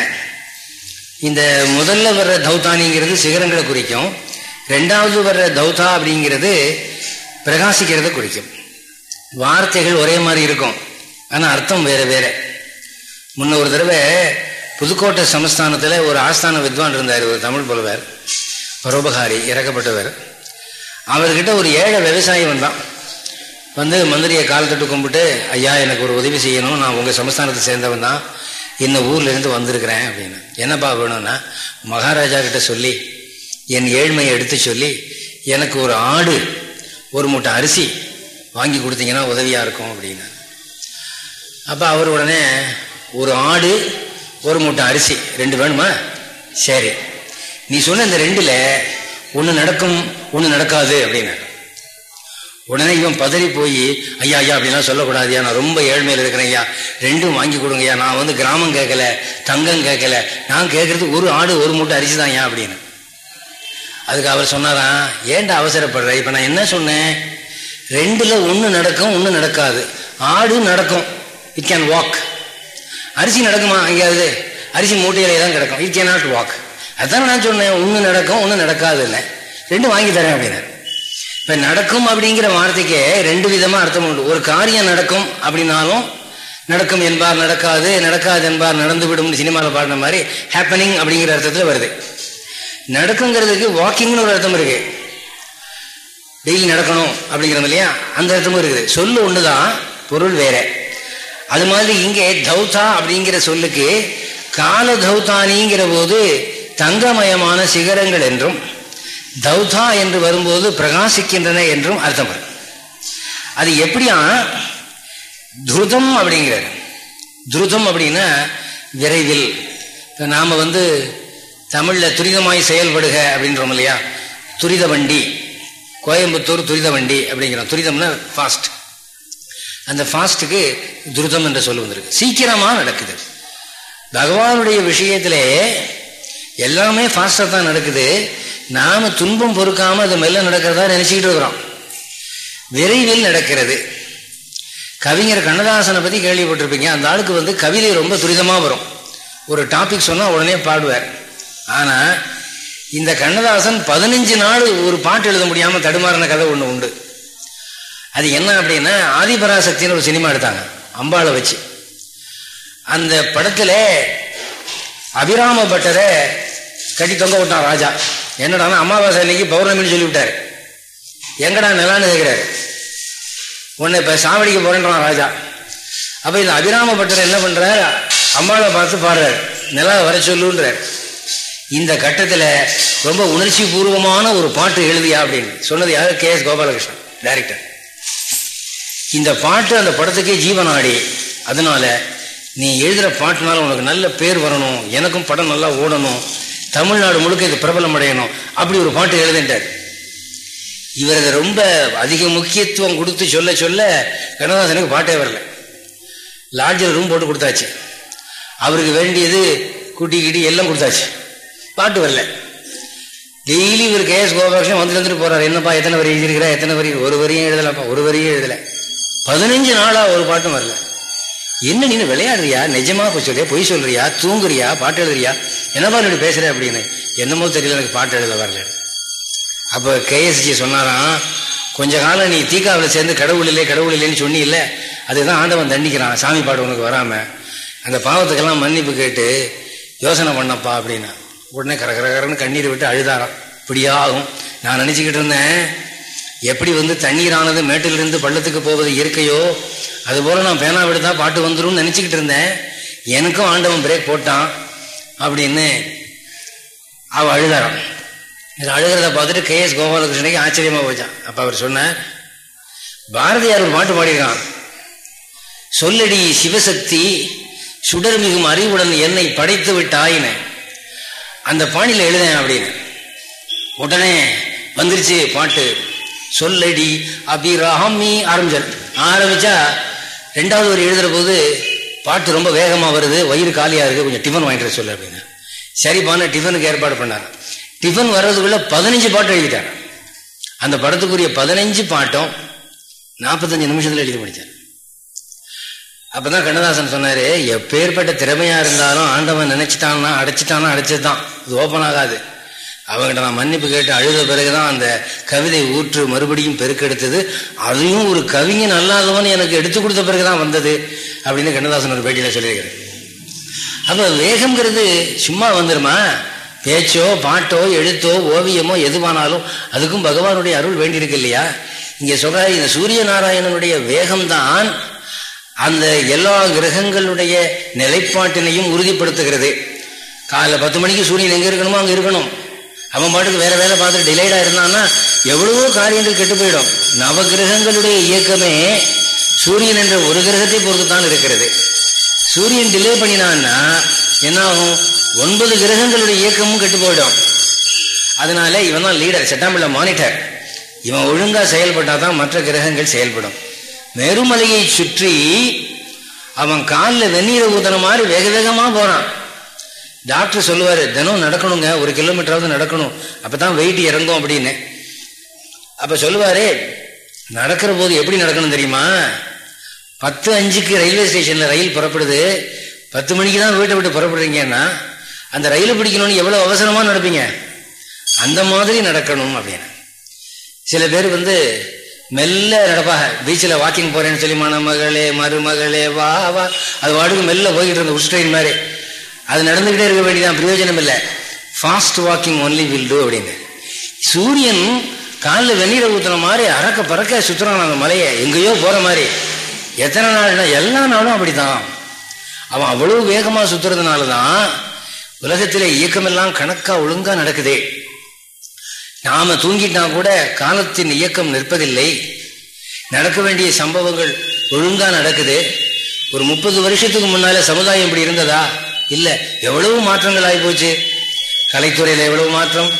இந்த முதல்ல வர்ற தௌதானிங்கிறது சிகரங்களை குறிக்கும். ரெண்டாவது வர்ற தௌதா அப்படிங்கிறது பிரகாசிக்கிறத குறிக்கும். வார்த்தைகள் ஒரே மாதிரி இருக்கும். ஆனால் அர்த்தம் வேறு வேறு. முன்ன ஒரு தடவை புதுக்கோட்டை சமஸ்தானத்தில் ஒரு ஆஸ்தான வித்வான் இருந்தார் ஒரு தமிழ் புலவர். பரோபகாரி இறக்கப்பட்டவர். அவர்கிட்ட ஒரு ஏழை விவசாயி வந்தான். வந்து மந்திரியை கால் தொட்டு கும்பிட்டு ஐயா எனக்கு ஒரு உதவி செய்யணும். நான் உங்கள் சமஸ்தானத்தை சேர்ந்தவன் தான். இந்த ஊர்லேருந்து வந்திருக்கிறேன் அப்படின்னு. என்னப்பா வேணும்னா மகாராஜா கிட்ட சொல்லி என் ஏழ்மையை எடுத்து சொல்லி எனக்கு ஒரு ஆடு ஒரு மூட்டை அரிசி வாங்கி கொடுத்தீங்கன்னா உதவியாக இருக்கும் அப்படின்னு. அப்போ அவர் உடனே ஒரு ஆடு ஒரு மூட்டை அரிசி ரெண்டு வேணுமா? சரி. நீ சொன்ன இந்த ரெண்டில் ஒன்று நடக்கும் ஒன்று நடக்காது அப்படின்னு. உடனே இவன் பதறி போய் ஐயா ஐயா அப்படிலாம் சொல்லக்கூடாது நான் ரொம்ப ஏழ்மையில் இருக்கிறேன் ஐயா. ரெண்டும் வாங்கி கொடுங்கய்யா நான் வந்து கிராமம் கேட்கல தங்கம் கேட்கல. நான் கேட்கறது ஒரு ஆடு ஒரு மூட்டை அரிசி தான் ஐயா அப்படின்னு. அதுக்கு அவர் சொன்னாராம் ஏன்டா அவசரப்படுற? இப்போ நான் என்ன சொன்னேன்? ரெண்டில் ஒன்று நடக்கும் ஒன்று நடக்காது. ஆடு நடக்கும். இட் கேன் வாக் அரிசி நடக்குமா? எங்கேயாவது அரிசி மூட்டையிலே தான் கிடக்கும். இட் கேன் நாட் வாக் அதான் நான் சொன்னேன் ஒன்று நடக்கும் ஒன்று நடக்காது இல்லை ரெண்டும் வாங்கி தரேன் அப்படின்னு இப்ப நடக்கும் அப்படிங்கிற வார்த்தைக்கு ரெண்டு விதமா அர்த்தம் உண்டு. ஒரு காரியம் நடக்கும் அப்படின்னாலும் நடக்கும் என்பார் நடக்காது நடக்காது என்பார் நடந்து விடும் சினிமாவில் பாடின மாதிரி ஹேப்பனிங் அப்படிங்கிற அர்த்தத்தில் வருது. நடக்குங்கிறதுக்கு வாக்கிங்னு ஒரு அர்த்தம் இருக்கு. டெய்லி நடக்கணும் அப்படிங்கிறது இல்லையா? அந்த அர்த்தமும் இருக்குது. சொல்லு தான் பொருள் வேற. அது மாதிரி இங்கே தௌதா அப்படிங்கிற சொல்லுக்கு கால தௌதானிங்கிற போது தங்கமயமான சிகரங்கள் என்றும் தௌதா என்று வரும்போது பிரகாசிக்கின்றன என்றும் அர்த்தம் வரும் அது எப்படியா? துருதம் அப்படிங்கிறார். துருதம் அப்படின்னா விரைவில். இப்போ நாம் வந்து தமிழில் துரிதமாய் செயல்படுக அப்படின்றோம் இல்லையா? துரித வண்டி. கோயம்புத்தூர் துரித வண்டி அப்படிங்கிறோம். துரிதம்னா ஃபாஸ்ட் அந்த ஃபாஸ்ட்டுக்கு துருதம் என்று சொல்லு வந்திருக்கு. சீக்கிரமாக நடக்குது. பகவானுடைய விஷயத்திலே எல்லாமே ஃபாஸ்டாக தான் நடக்குது. நாம துன்பம் பொறுக்காம அது மெல்ல நடக்கிறதா நினைச்சுக்கிட்டு இருக்கிறோம். விரைவில் நடக்கிறது. கவிஞர் கண்ணதாசனை பற்றி கேள்விப்பட்டிருப்பீங்க. அந்த ஆளுக்கு வந்து கவிதை ரொம்ப துரிதமாக வரும். ஒரு டாபிக் சொன்னால் உடனே பாடுவார். ஆனால் இந்த கண்ணதாசன் பதினஞ்சு நாள் ஒரு பாட்டு எழுத முடியாமல் தடுமாறின கதை ஒன்று உண்டு. அது என்ன அப்படின்னா ஆதிபராசக்தின்னு ஒரு சினிமா எடுத்தாங்க. அம்பாளை வச்சு. அந்த படத்தில் அபிராம பட்டரை கட்டி தொங்க விட்டான் ராஜா. என்னடா அமாவாசை அன்னைக்கு பௌர்ணமின்னு சொல்லிவிட்டாரு. எங்கடா நிலான்னு கேட்கிறாரு உன்னை இப்போ சாவடிக்க போறேன்றான் ராஜா. அப்போ இந்த அபிராம பட்டர் என்ன பண்றாரு? அம்மாவை பார்த்து பாடுறாரு. நிலா வர சொல்லுன்றார். இந்த கட்டத்தில் ரொம்ப உணர்ச்சி பூர்வமான ஒரு பாட்டு எழுதியா அப்படின்னு. சொன்னது யார்? கே எஸ் கோபாலகிருஷ்ணன் டைரக்டர் இந்த பாட்டு அந்த படத்துக்கே ஜீவனாடி. அதனால நீ எழுதுகிற பாட்டுனால உனக்கு நல்ல பேர் வரணும். எனக்கும் படம் நல்லா ஓடணும். தமிழ்நாடு முழுக்க இது பிரபலம் அடையணும். அப்படி ஒரு பாட்டு எழுதிட்டார் இவர் அதை ரொம்ப அதிக முக்கியத்துவம் கொடுத்து சொல்ல சொல்ல கண்ணதாசனுக்கு பாட்டே வரல. லாட்ஜில் ரூம் போட்டு கொடுத்தாச்சு. அவருக்கு வேண்டியது குட்டி கிட்டி எல்லாம் கொடுத்தாச்சு. பாட்டு வரல. டெய்லி இவர் கே எஸ் கோபாலகிருஷ்ணன் வந்துட்டு வந்துட்டு போறாரு. என்னப்பா எத்தனை வரி எழுதியிருக்கிறா எத்தனை வரி? ஒரு வரியும் எழுதலப்பா. ஒரு வரியும் எழுதலை. பதினஞ்சு நாளாக ஒரு பாட்டும் வரல. என்ன நீ விளையாடுறியா? நிஜமா போய் சொல்றியா? பொய் சொல்றியா? தூங்குறியா? பாட்டு எழுதுறியா? என்னப்பா நீ பேசுற அப்படின்னு? என்னமோ தெரியல எனக்கு பாட்டு எழுத வரல. அப்போ கேஎஸ்ஜி சொன்னாராம் கொஞ்ச காலம் நீ தீக்காவில் சேர்ந்து கடவுள் இல்லை கடவுள் இல்லைன்னு சொன்னியில்ல அதுதான் ஆண்டவன் தண்டிக்கிறான் சாமி பாட்டு உனக்கு வராம. அந்த பாவத்துக்கெல்லாம் மன்னிப்பு கேட்டு யோசனை பண்ணப்பா அப்படின்னா உடனே கரகரகரன்னு கண்ணீர் விட்டு அழுதாராம். இப்படியாகும். நான் நினச்சிக்கிட்டு இருந்தேன் எப்படி வந்து தண்ணீரானது மேட்டிலிருந்து பள்ளத்துக்கு போவது இயற்கையோ அதுபோல் நான் பேனா விடுதா பாட்டு வந்துடும் நினச்சிக்கிட்டு இருந்தேன். எனக்கும் ஆண்டவன் பிரேக் போட்டான் அப்படின்னு அவள் அழுதாரான் இது அழுகிறத பார்த்துட்டு கே எஸ் கோபாலகிருஷ்ணனுக்கு ஆச்சரியமா போச்சான் அப்போ அவர் சொன்னார் பாரதியார் ஒரு பாட்டு பாடியிருக்கான். சொல்லடி சிவசக்தி சுடர் மிகும் அறிவுடன் என்னை படைத்து விட்டாயின. அந்த பாணியில் எழுதேன் அப்படின்னு. உடனே வந்துருச்சு பாட்டு. சொல்லடி அபிராமி ஆரம்பிச்சார் ஆரம்பிச்சா ரெண்டாவது ஒரு எழுதுற போது பாட்டு ரொம்ப வேகமாக வருது வயிறு காலியாக இருக்கு கொஞ்சம் டிஃபன் வாங்கிட்டு சொல்லு அப்படின்னு. சரிப்பான டிஃபனுக்கு ஏற்பாடு பண்ணார். டிஃபன் வர்றதுக்குள்ள பதினஞ்சு பாட்டு எழுதிட்டார். அந்த படத்துக்குரிய பதினஞ்சு பாட்டும் நாற்பத்தஞ்சு நிமிஷத்தில் எழுதி முடித்தார் அப்போ தான் கண்ணதாசன் சொன்னார் எப்பேற்பட்ட திறமையாக இருந்தாலும் ஆண்டவன் நினச்சிட்டான்னா அடைச்சிட்டான்னா அடைச்சதுதான். இது ஓப்பன் ஆகாது. அவங்ககிட்ட நான் மன்னிப்பு கேட்டு அழுத பிறகுதான் அந்த கவிதை ஊற்று மறுபடியும் பெருக்கெடுத்தது. அதையும் ஒரு கவிஞன் அல்லாதவன் எனக்கு எடுத்து கொடுத்த பிறகுதான் வந்தது அப்படின்னு கண்ணதாசன் ஒரு பேட்டியில் சொல்லியிருக்கிறேன் அப்போ வேகம்ங்கிறது சும்மா வந்துருமா? பேச்சோ பாட்டோ எழுத்தோ ஓவியமோ எதுவானாலும் அதுக்கும் பகவானுடைய அருள் வேண்டியிருக்கு இல்லையா? இங்கே சொல்ற இந்த சூரிய நாராயணனுடைய வேகம்தான் அந்த எல்லா கிரகங்களுடைய நிலைப்பாட்டினையும் உறுதிப்படுத்துகிறது. காலைல பத்து மணிக்கு சூரியன் எங்கே இருக்கணுமோ அங்கே இருக்கணும். அவன் பாட்டுக்கு வேற வேலை பார்த்துட்டு டிலேடா இருந்தான்னா எவ்வளவோ காரியங்கள் கெட்டு போயிடும். நவ கிரகங்களுடைய இயக்கமே சூரியன் என்ற ஒரு கிரகத்தை பொறுத்து தான் இருக்கிறது. சூரியன் டிலே பண்ணினான்னா என்ன ஆகும் ஒன்பது கிரகங்களுடைய இயக்கமும் கெட்டு போயிடும். அதனால இவன் தான் லீடர் செட்டாம்பிள்ள மானிட்டர் இவன் ஒழுங்கா செயல்பட்டாதான் மற்ற கிரகங்கள் செயல்படும். மேருமலையை சுற்றி அவன் காலில் வெந்நீரை ஊத்தன மாதிரி வேக வேகமாக போறான். டாக்டர் சொல்லுவாரு தினம் நடக்கணுங்க ஒரு கிலோமீட்டராவது நடக்கணும். அப்பதான் வெயிட் இறங்கும் அப்படின்னு. அப்ப சொல்லுவாரு நடக்கிற போது எப்படி நடக்கணும் தெரியுமா? பத்து அஞ்சுக்கு ரயில்வே ஸ்டேஷன்ல ரயில் புறப்படுது. பத்து மணிக்கு தான் வீட்டை விட்டு புறப்படுறீங்கன்னா அந்த ரயில் பிடிக்கணும்னு எவ்வளவு அவசரமா நடப்பீங்க? அந்த மாதிரி நடக்கணும் அப்படின்னு. சில பேர் வந்து மெல்ல நடப்பாக பீச்சில் வாக்கிங் போறேன்னு சொல்லி மணமகளே மருமகளே வா வா. அது வாடுக்கு மெல்ல போய்கிட்டு இருந்த உஸ்ட்ரெயின் மாதிரி. அது நடந்துகிட்டே இருக்க வேண்டியதான் பிரயோஜனம் இல்லை. Fast walking only will do அப்படின்னு. சூரியன் காலில் வெந்நீரை ஊத்துன மாதிரி அறக்க பறக்க சுத்துறான் அந்த மலையை எங்கேயோ போகிற மாதிரி. எத்தனை நாள்னா எல்லா நாளும் அப்படித்தான். அவன் அவ்வளவு வேகமாக சுத்துறதுனால தான் உலகத்தில் இயக்கமெல்லாம் கணக்காக ஒழுங்காக நடக்குது. நாம் தூங்கிட்டா கூட காலத்தின் இயக்கம் நிற்பதில்லை. நடக்க வேண்டிய சம்பவங்கள் ஒழுங்காக நடக்குது. ஒரு முப்பது வருஷத்துக்கு முன்னால் சமுதாயம் இப்படி இருந்ததா? இல்லை எவ்வளவு மாற்றங்கள் ஆகிப்போச்சு கலைத்துறையில் எவ்வளவு மாற்றம்?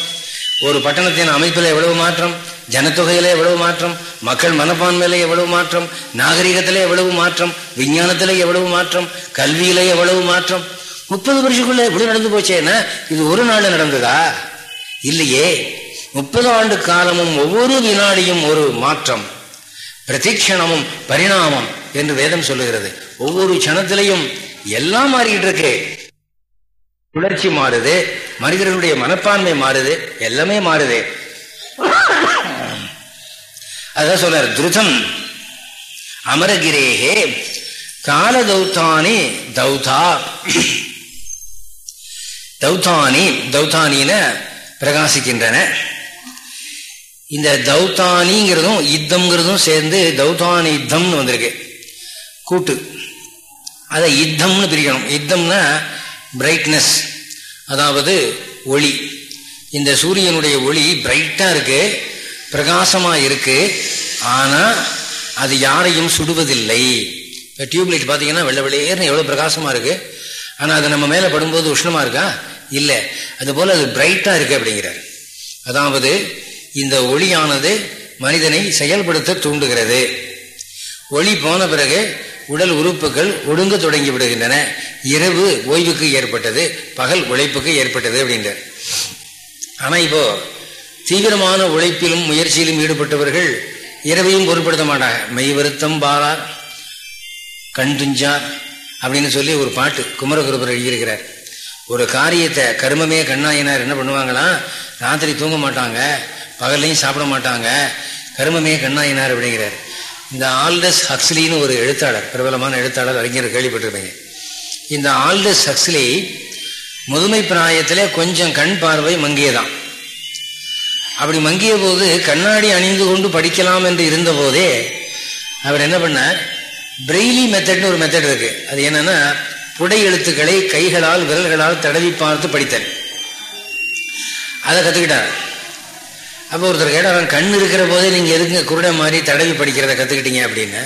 ஒரு பட்டணத்தின் அமைப்பில் எவ்வளவு மாற்றம்? ஜனத்தொகையில் எவ்வளவு மாற்றம்? மக்கள் மனப்பான்மையில எவ்வளவு மாற்றம்? நாகரிகத்தில் எவ்வளவு மாற்றம்? விஞ்ஞானத்தில் எவ்வளவு மாற்றம்? கல்வியில எவ்வளவு மாற்றம்? முப்பது வருஷத்துக்குள்ள எப்படி நடந்து போச்சேன்னா இது ஒரு நாள் நடந்ததா? இல்லையே. முப்பது ஆண்டு காலமும் ஒவ்வொரு வினாடியும் ஒரு மாற்றம். பிரதிக்ஷணமும் பரிணாமம் என்று வேதம் சொல்லுகிறது. ஒவ்வொரு க்ஷணத்திலையும் எல்லாம் மாறிக்கிட்டு இருக்கு. சுழற்சி மாறுது மனிதர்களுடைய மனப்பான்மை மாறுது எல்லாமே மாறுது. அதான் சொல்றார் துருதம் அமரகிரேகே கால தௌத்தானி தௌதா. தௌதானி தௌதானின பிரகாசிக்கின்றன. இந்த தௌதானிங்கிறதும் யுத்தம்ங்கிறதும் சேர்ந்து தௌதானி யுத்தம்னு வந்திருக்கு. கூட்டு. அதை யுத்தம்னு பிரிக்கணும். யுத்தம்னா பிரைட்னஸ் அதாவது ஒளி. இந்த சூரியனுடைய ஒளி பிரைட்டாக இருக்கு பிரகாசமாக இருக்கு. ஆனால் அது யாரையும் சுடுவதில்லை. இப்போ டியூப்லைட் பார்த்தீங்கன்னா வெள்ளை வெளியேறு எவ்வளோ பிரகாசமாக இருக்கு. ஆனால் அது நம்ம மேலே படும்போது உஷ்ணமாக இருக்கா? இல்லை. அதுபோல் அது பிரைட்டாக இருக்கு அப்படிங்கிறார். அதாவது இந்த ஒளியானது மனிதனை செயல்படுத்த தூண்டுகிறது. ஒளி போன பிறகு உடல் உறுப்புகள் ஒடுங்க தொடங்கி விடுகின்றன. இரவு ஓய்வுக்கு ஏற்பட்டது பகல் உழைப்புக்கு ஏற்பட்டது அப்படின்றார். ஆனா இப்போ தீவிரமான உழைப்பிலும் முயற்சியிலும் ஈடுபட்டவர்கள் இரவையும் பொருட்படுத்த மாட்டாங்க. மெய் வருத்தம் பாரார் கண் துஞ்சார் அப்படின்னு சொல்லி ஒரு பாட்டு குமரகுருபர் எழுதியிருக்கிறார். ஒரு காரியத்தை கருமமே கண்ணாயினார் என்ன பண்ணுவாங்களாம் ராத்திரி தூங்க மாட்டாங்க பகல்லையும் சாப்பிட மாட்டாங்க கருமமே கண்ணாயினார் அப்படிங்கிறார். இந்த ஆல்டஸ் ஹக்ஸ்லின்னு ஒரு எழுத்தாளர் பிரபலமான எழுத்தாளர் அறிஞர் கேள்விப்பட்டிருப்பீங்க. இந்த ஆல்டஸ் ஹக்ஸ்லி முதுமை பிராயத்திலே கொஞ்சம் கண் பார்வை மங்கியதான் அப்படி மங்கிய போது கண்ணாடி அணிந்து கொண்டு படிக்கலாம் என்று இருந்த போதே அவர் என்ன பண்ணார்? பிரெய்லி மெத்தட்னு ஒரு மெத்தட் இருக்கு. அது என்னன்னா புடை எழுத்துக்களை கைகளால் விரல்களால் தடவி பார்த்து படித்தார் அதை கற்றுக்கிட்டார் அப்போ ஒருத்தர் கேட்டார் கண் இருக்கிற போதே நீங்கள் எதுங்க குருட மாதிரி தடவி படிக்கிறத கற்றுக்கிட்டீங்க அப்படின்னு.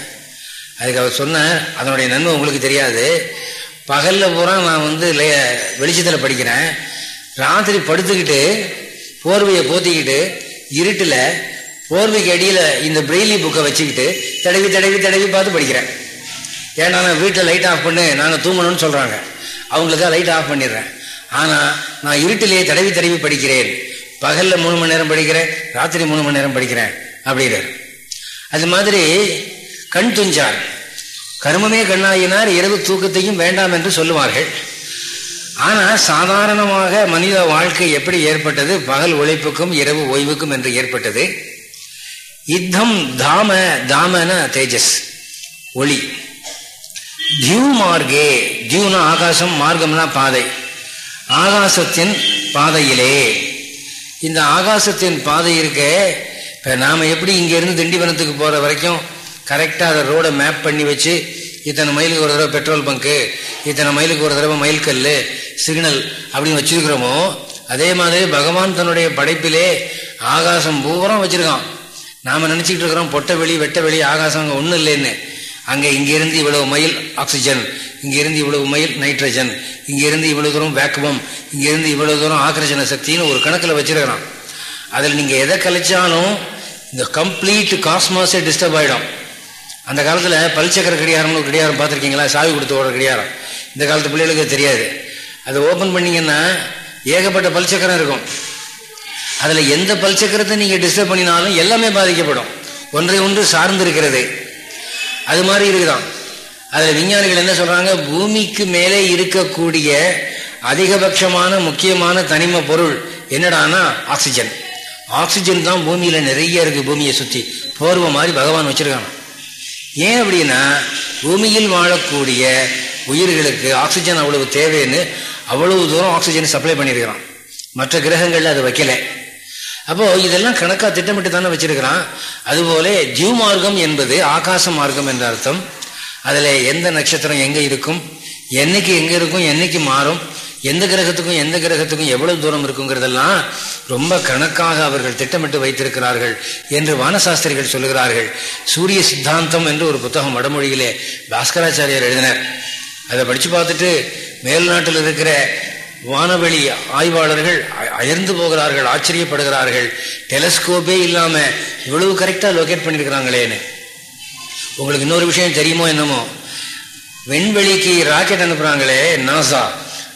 அதுக்கு அவர் சொன்னார் அதனுடைய நன்மை உங்களுக்கு தெரியாது. பகலில் பூரா நான் வந்து வெளிச்சத்தில் படிக்கிறேன். ராத்திரி படுத்துக்கிட்டு போர்வையை போத்திக்கிட்டு இருட்டில் போர்வைக்கு அடியில் இந்த பிரெய்லி புக்கை வச்சுக்கிட்டு தடவி தடவி தடவி பார்த்து படிக்கிறேன். ஏன்னா நான் வீட்டில் லைட் ஆஃப் பண்ணு நாங்கள் தூங்கணும்னு சொல்கிறாங்க அவங்களுக்காக லைட் ஆஃப் பண்ணிடுறேன். ஆனால் நான் இருட்டிலேயே தடவி தடவி படிக்கிறேன். பகலில் மூணு மணி நேரம் படிக்கிறேன் ராத்திரி மூணு மணி நேரம் படிக்கிறேன் அப்படிங்கிறார். அது மாதிரி கண் துஞ்சார். கருமமே கண்ணாயினார் இரவு தூக்கத்தையும் வேண்டாம் என்று சொல்லுவார்கள். ஆனால் சாதாரணமாக மனித வாழ்க்கை எப்படி ஏற்பட்டது? பகல் உழைப்புக்கும் இரவு ஓய்வுக்கும் என்று ஏற்பட்டது. யுத்தம் தாம தாமன தேஜஸ் ஒளி. தியூ மார்கே தியூனா ஆகாசம் மார்க்கம்னா பாதை. ஆகாசத்தின் பாதையிலே. இந்த ஆகாசத்தின் பாதை இருக்க. இப்போ நாம் எப்படி இங்கேருந்து திண்டிவனத்துக்கு போகிற வரைக்கும் கரெக்டாக அதை ரோடை மேப் பண்ணி வச்சு இத்தனை மைலுக்கு ஒரு தடவை பெட்ரோல் பங்க்கு இத்தனை மைலுக்கு ஒரு தடவை மயில் கல் சிக்னல் அப்படின்னு வச்சிருக்கிறோமோ அதே மாதிரி பகவான் தன்னுடைய படைப்பிலே ஆகாசம் பூரம் வச்சுருக்கான். நாம் நினச்சிக்கிட்டு இருக்கிறோம் பொட்டை வெளி வெட்ட வெளி ஆகாசம் அங்கே ஒன்றும் இல்லைன்னு. அங்கே இங்கிருந்து இவ்வளவு மைல் ஆக்சிஜன் இங்கிருந்து இவ்வளவு மைல் நைட்ரஜன் இங்கிருந்து இவ்வளவு தூரம் வேக்குவம் இங்கிருந்து இவ்வளவு தூரம் ஆக்ரஜன சக்தின்னு ஒரு கணக்கில் வச்சிருக்கிறான். அதில் நீங்கள் எதை கழிச்சாலும் இந்த கம்ப்ளீட் காஸ்மாஸே டிஸ்டர்ப் ஆகிடும் அந்த காலத்தில் பல்சக்கர கடிகாரம்னு ஒரு கிடையாரம் பார்த்துருக்கீங்களா? சாவி கொடுத்து ஓடுற கிடையாரம் இந்த காலத்து பிள்ளைகளுக்கு தெரியாது. அதை ஓப்பன் பண்ணிங்கன்னா ஏகப்பட்ட பல்சக்கரம் இருக்கும். அதில் எந்த பல்சக்கரத்தை நீங்கள் டிஸ்டர்ப் பண்ணினாலும் எல்லாமே பாதிக்கப்படும். ஒன்றை ஒன்று சார்ந்து இருக்கிறது அது மாதிரி இருக்குதான். அதில் விஞ்ஞானிகள் என்ன சொல்கிறாங்க பூமிக்கு மேலே இருக்கக்கூடிய அதிகபட்சமான முக்கியமான தனிம பொருள் என்னடானா ஆக்சிஜன். ஆக்சிஜன் தான் பூமியில் நிறைய இருக்குது பூமியை சுற்றி போர்வம் மாதிரி பகவான் வச்சுருக்காங்க ஏன் அப்படின்னா பூமியில் வாழக்கூடிய உயிர்களுக்கு ஆக்சிஜன் அவ்வளவு தேவைன்னு அவ்வளவு தூரம் ஆக்சிஜன் சப்ளை பண்ணியிருக்கிறான். மற்ற கிரகங்களில் அது வைக்கலை. அப்போ இதெல்லாம் கணக்காக திட்டமிட்டு தானே வச்சிருக்கிறான்? அதுபோல ஜீவ் மார்க்கம் என்பது ஆகாச மார்க்கம் என்ற அர்த்தம். அதில் எந்த நட்சத்திரம் எங்கே இருக்கும்? என்னைக்கு எங்கே இருக்கும்? என்னைக்கு மாறும்? எந்த கிரகத்துக்கும் எந்த கிரகத்துக்கும் எவ்வளவு தூரம் இருக்குங்கிறதெல்லாம் ரொம்ப கணக்காக அவர்கள் திட்டமிட்டு வைத்திருக்கிறார்கள் என்று வானசாஸ்திரிகள் சொல்லுகிறார்கள். சூரிய சித்தாந்தம் என்று ஒரு புத்தகம் வடமொழியிலே பாஸ்கராச்சாரியர் எழுதினார். அதை படித்து பார்த்துட்டு மேல்நாட்டில் இருக்கிற வானவெளி ஆய்வாளர்கள் அயர்ந்து போகிறார்கள் ஆச்சரியப்படுகிறார்கள். டெலஸ்கோப்பே இல்லாம இவ்வளவு கரெக்டா லொகேட் பண்ணியிருக்கிறாங்களேன்னு உங்களுக்கு இன்னொரு விஷயம் தெரியுமோ என்னமோ? விண்வெளிக்கு ராக்கெட் அனுப்புறாங்களே நாசா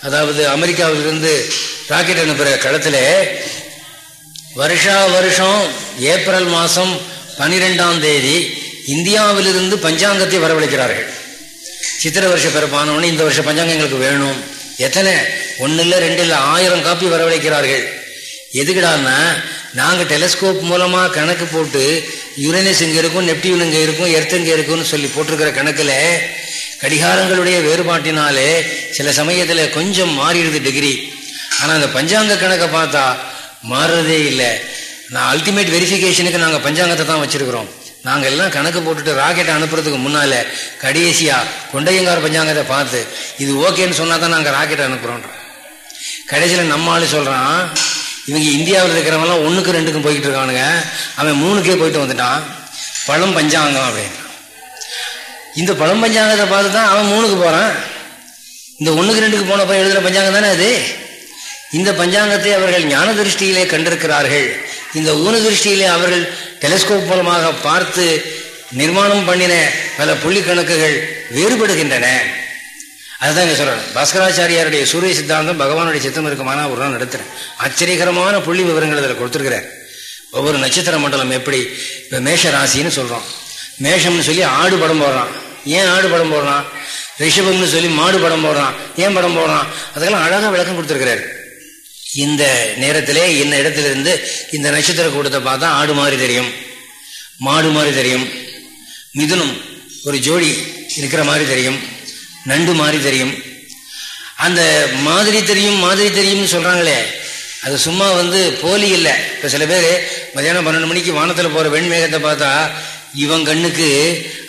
அதாவது அமெரிக்காவிலிருந்து ராக்கெட் அனுப்புகிற களத்தில் வருஷா வருஷம் ஏப்ரல் மாசம் பனிரெண்டாம் தேதி இந்தியாவிலிருந்து பஞ்சாங்கத்தை வரவழைக்கிறார்கள். சித்திர வருஷ பிறப்பானவனு இந்த வருஷம் பஞ்சாங்கம் எங்களுக்கு வேணும். எத்தனை? ஒன்று இல்லை ரெண்டு இல்லை ஆயிரம் காப்பி வரவழைக்கிறார்கள். எதுக்கிடாமல் நாங்கள் டெலிஸ்கோப் மூலமாக கணக்கு போட்டு யுரேனஸ் இங்கே இருக்கும் நெப்டியூன் இங்கே இருக்கும் எர்த் இங்கே இருக்கும்னு சொல்லி போட்டிருக்கிற கணக்கில் கடிகாரங்களுடைய வேறுபாட்டினாலே சில சமயத்தில் கொஞ்சம் மாறிடுது டிகிரி ஆனால் அந்த பஞ்சாங்க கணக்கை பார்த்தா மாறுறதே இல்லை. நான் அல்டிமேட் வெரிஃபிகேஷனுக்கு நாங்கள் பஞ்சாங்கத்தை தான் வச்சுருக்கிறோம். நாங்கள் எல்லாம் கணக்கு போட்டுட்டு ராக்கெட்டை அனுப்புறதுக்கு முன்னால கடைசியா கொண்டையங்கார பஞ்சாங்கத்தை பார்த்து இது ஓகேன்னு சொன்னா தான் நாங்கள் ராக்கெட் அனுப்புறோன்ற கடைசியில் நம்ம ஆளு சொல்றான் இவங்க இந்தியாவில் இருக்கிறவங்களாம் ஒன்றுக்கு ரெண்டுக்கும் போய்கிட்டு இருக்கானுங்க அவன் மூணுக்கே போயிட்டு வந்துட்டான் பழம் பஞ்சாங்கம் அப்படின்னு. இந்த பழம் பஞ்சாங்கத்தை பார்த்து தான் அவன் மூணுக்கு போகிறான் இந்த ஒன்றுக்கு ரெண்டுக்கு போனப்ப எழுதுகிற பஞ்சாங்கம் தானே அது? இந்த பஞ்சாங்கத்தை அவர்கள் ஞான திருஷ்டியிலே கண்டிருக்கிறார்கள். இந்த ஊனதிருஷ்டியிலே அவர்கள் டெலிஸ்கோப் மூலமாக பார்த்து நிர்மாணம் பண்ணின பல புள்ளி கணக்குகள் வேறுபடுகின்றன. அதுதான் இங்க சொல்றேன். பாஸ்கராச்சாரியாருடைய சூரிய சித்தாந்தம் பகவானுடைய சித்தம் இருக்குமானா ஒரு நாள் நடத்துறேன். ஆச்சரியகரமான புள்ளி விவரங்கள் அதில் கொடுத்துருக்கிறார். ஒவ்வொரு நட்சத்திர மண்டலம் எப்படி? இப்போ மேஷ ராசின்னு சொல்கிறோம் மேஷம்னு சொல்லி ஆடு படம் போடுறான். ஏன் ஆடு படம் போடுறான்? ரிஷபம்னு சொல்லி மாடு படம் போடுறான். ஏன் படம் போடுறான்? அதுக்கெல்லாம் அழகாக விளக்கம் கொடுத்துருக்கிறாரு. இந்த நேரத்திலே இந்த இடத்துல இருந்து இந்த நட்சத்திர கூட்டத்தை பார்த்தா ஆடு மாதிரி தெரியும். மாடு மாதிரி தெரியும். மிதுனம் ஒரு ஜோடி இருக்கிற மாதிரி தெரியும். நண்டு மாதிரி தெரியும். அந்த மாதிரி தெரியும் மாதிரி தெரியும்னு சொல்கிறாங்களே அது சும்மா வந்து போலி இல்லை. இப்போ சில பேர் மதியானம் பன்னெண்டு மணிக்கு வானத்தில் போகிற வெண்மேகத்தை பார்த்தா இவன் கண்ணுக்கு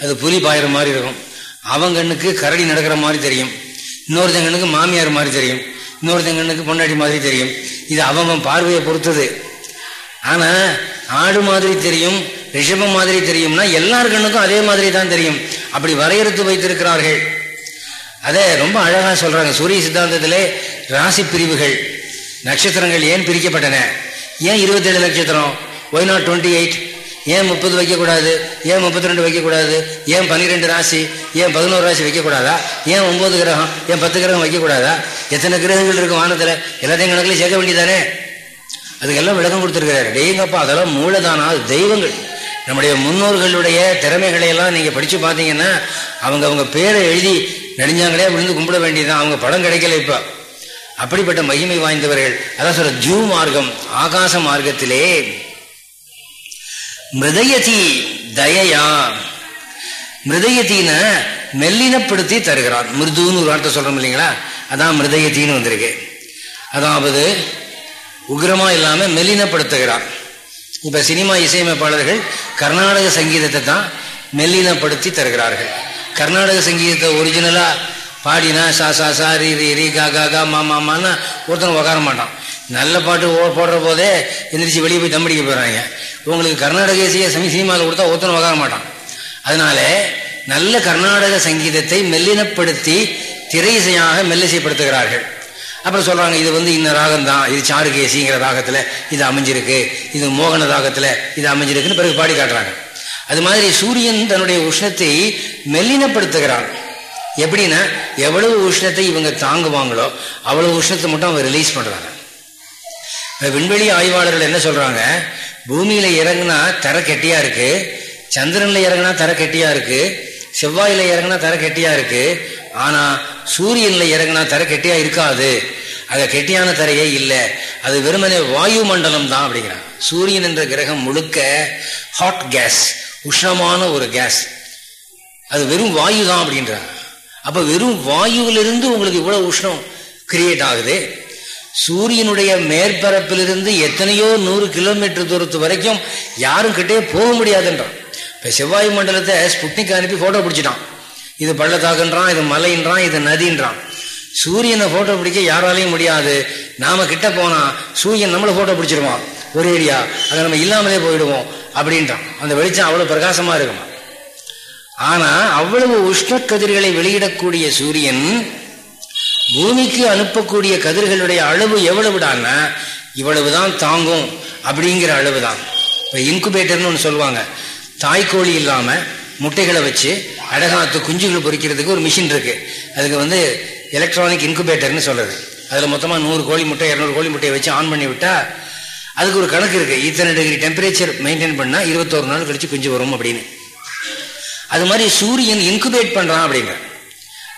அது புலி பாயிற மாதிரி இருக்கும். அவன் கண்ணுக்கு கரடி நடக்கிற மாதிரி தெரியும். இன்னொருத்தன் கண்ணுக்கு மாமியார் மாதிரி தெரியும். இன்னொருத்தன் கண்ணுக்கு பொண்டாடி மாதிரி தெரியும். இது அவன் பார்வையை பொறுத்தது. ஆனால் ஆடு மாதிரி தெரியும் ரிஷபம் மாதிரி தெரியும்னா எல்லார் கண்ணுக்கும் அதே மாதிரி தான் தெரியும். அப்படி வரையறுத்து வைத்திருக்கிறார்கள். அதை ரொம்ப அழகாக சொல்கிறாங்க சூரிய சித்தாந்தத்திலே ராசி பிரிவுகள். நட்சத்திரங்கள் ஏன் பிரிக்கப்பட்டன? ஏன் இருபத்தேழு நட்சத்திரம்? ஒய் நாட் டுவெண்ட்டி எயிட் ஏன் முப்பது வைக்கக்கூடாது? ஏன் முப்பத்தி ரெண்டு வைக்கக்கூடாது? ஏன் பன்னிரெண்டு ராசி? ஏன் பதினோரு ராசி வைக்கக்கூடாதா? ஏன் ஒம்பது கிரகம்? ஏன் பத்து கிரகம் வைக்கக்கூடாதா? எத்தனை கிரகங்கள் இருக்கும் வானத்தில்? எல்லாத்தையும் கணக்கில் சேர்க்க வேண்டியதானே அதுக்கெல்லாம் விளக்கம் கொடுத்துருக்கிறாரு. டெய்ங்கப்பா அதெல்லாம் மூலதானா தெய்வங்கள். நம்முடைய முன்னோர்களுடைய திறமைகளை எல்லாம் நீங்கள் படித்து பார்த்தீங்கன்னா அவங்க அவங்க பேரை எழுதி நெடுஞ்சாங்களே விழுந்து கும்பிட வேண்டியதுதான். அவங்க படம் கிடைக்கல இப்போ. அப்படிப்பட்ட மகிமை வாய்ந்தவர்கள். அதான் சொல்ற ஜூ மார்க்கம் ஆகாச மார்க்கத்திலே மிருதயதி தயையா. மிருதயத்தின மெல்லினப்படுத்தி தருகிறான். மிருதுன்னு ஒரு வார்த்தை சொல்றோம் இல்லைங்களா? அதான் மிருதயத்தின்னு வந்திருக்கு. அதாவது உக்ரமா இல்லாம மெல்லினப்படுத்துகிறான். இப்ப சினிமா இசையமைப்பாளர்கள் கர்நாடக சங்கீதத்தை தான் மெல்லினப்படுத்தி தருகிறார்கள். கர்நாடக சங்கீதத்தை ஒரிஜினலா பாடினா சா சா சா ரி ரி ரி கா கா கா மா மாமான்னா ஒருத்தன் உட்கார மாட்டான். நல்ல பாட்டு போடுற போதே எந்திரிச்சு வெளியே போய் தம்படிக்க போயிடுறாங்க உங்களுக்கு கர்நாடக இசையை சினிமாவில் கொடுத்தா ஒருத்தன் உக்கார மாட்டான். அதனால நல்ல கர்நாடக சங்கீதத்தை மெல்லினப்படுத்தி திரை இசையாக மெல்லிசைப்படுத்துகிறார்கள். அப்புறம் சொல்றாங்க இது வந்து இந்த ராகம் தான் இது சாருகேசிங்கிற ராகத்துல இது அமைஞ்சிருக்கு இது மோகன ராகத்துல இது அமைஞ்சிருக்குன்னு பிறகு பாடி காட்டுறாங்க. அது மாதிரி சூரியன் தன்னுடைய உஷ்ணத்தை மெல்லினப்படுத்துகிறான். எப்படின்னா எவ்வளவு உஷ்ணத்தை இவங்க தாங்குவாங்களோ அவ்வளவு உஷ்ணத்தை மட்டும் அவங்க ரிலீஸ் பண்றாங்க. விண்வெளி ஆய்வாளர்கள் என்ன சொல்றாங்க? பூமியில இறங்குனா தர கெட்டியா இருக்கு சந்திரன்ல இறங்குனா தர கெட்டியா இருக்கு செவ்வாயில இறங்குனா தர கெட்டியா இருக்கு ஆனா சூரியன்ல இறங்குனா தர கெட்டியா இருக்காது. அங்க கெட்டியான தரையே இல்லை அது வெறுமனே வாயு மண்டலம் தான் அப்படிங்கிறான் சூரியன் என்ற கிரகம் முழுக்க ஹாட் கேஸ் உஷ்ணமான ஒரு கேஸ் அது வெறும் வாயு தான் அப்படின்றான் அப்ப வெறும் வாயுவிலிருந்து உங்களுக்கு இவ்வளவு உஷ்ணம் கிரியேட் ஆகுது. சூரியனுடைய மேற்பரப்பிலிருந்து எத்தனையோ நூறு கிலோமீட்டர் தூரத்து வரைக்கும் யாரும் கிட்டே போக முடியாதுன்றான். இப்போ செவ்வாய் மண்டலத்தை ஸ்புட்னிக் அனுப்பி ஃபோட்டோ பிடிச்சிட்டான். இது பள்ளத்தாக்குன்றான் இது மலைன்றான் இது நதின்றான். சூரியனை ஃபோட்டோ பிடிக்க யாராலையும் முடியாது. நாம கிட்ட போனால் சூரியன் நம்மளை ஃபோட்டோ பிடிச்சிருவான். ஒரு ஏரியா அதை நம்ம இல்லாமலே போயிடுவோம் அப்படின்றான். அந்த வெளிச்சம் அவ்வளோ பிரகாசமாக இருக்குமா? ஆனால் அவ்வளவு உஷ்ண கதிர்களை வெளியிடக்கூடிய சூரியன் பூமிக்கு அனுப்பக்கூடிய கதிர்களுடைய அளவு எவ்வளவுடான்னா இவ்வளவுதான் தாங்கும் அப்படிங்கிற அளவு தான் இப்போ இன்குபேட்டர்னு ஒன்று சொல்லுவாங்க. தாய்க்கோழி இல்லாமல் முட்டைகளை வச்சு அடகாத்து குஞ்சுகள் பொறிக்கிறதுக்கு ஒரு மிஷின் இருக்குது அதுக்கு வந்து எலக்ட்ரானிக் இன்குபேட்டர்னு சொல்கிறது அதில் மொத்தமாக நூறு கோழி முட்டை இரநூறு கோழி முட்டையை வச்சு ஆன் பண்ணி விட்டா அதுக்கு ஒரு கணக்கு இருக்குது இத்தனை டிகிரி டெம்பரேச்சர் மெயின்டைன் பண்ணால் இருபத்தோரு நாள் கழித்து குஞ்சு வரும் அப்படின்னு. அது மாதிரி சூரியன் இன்குபேட் பண்ணுறான் அப்படிங்கிற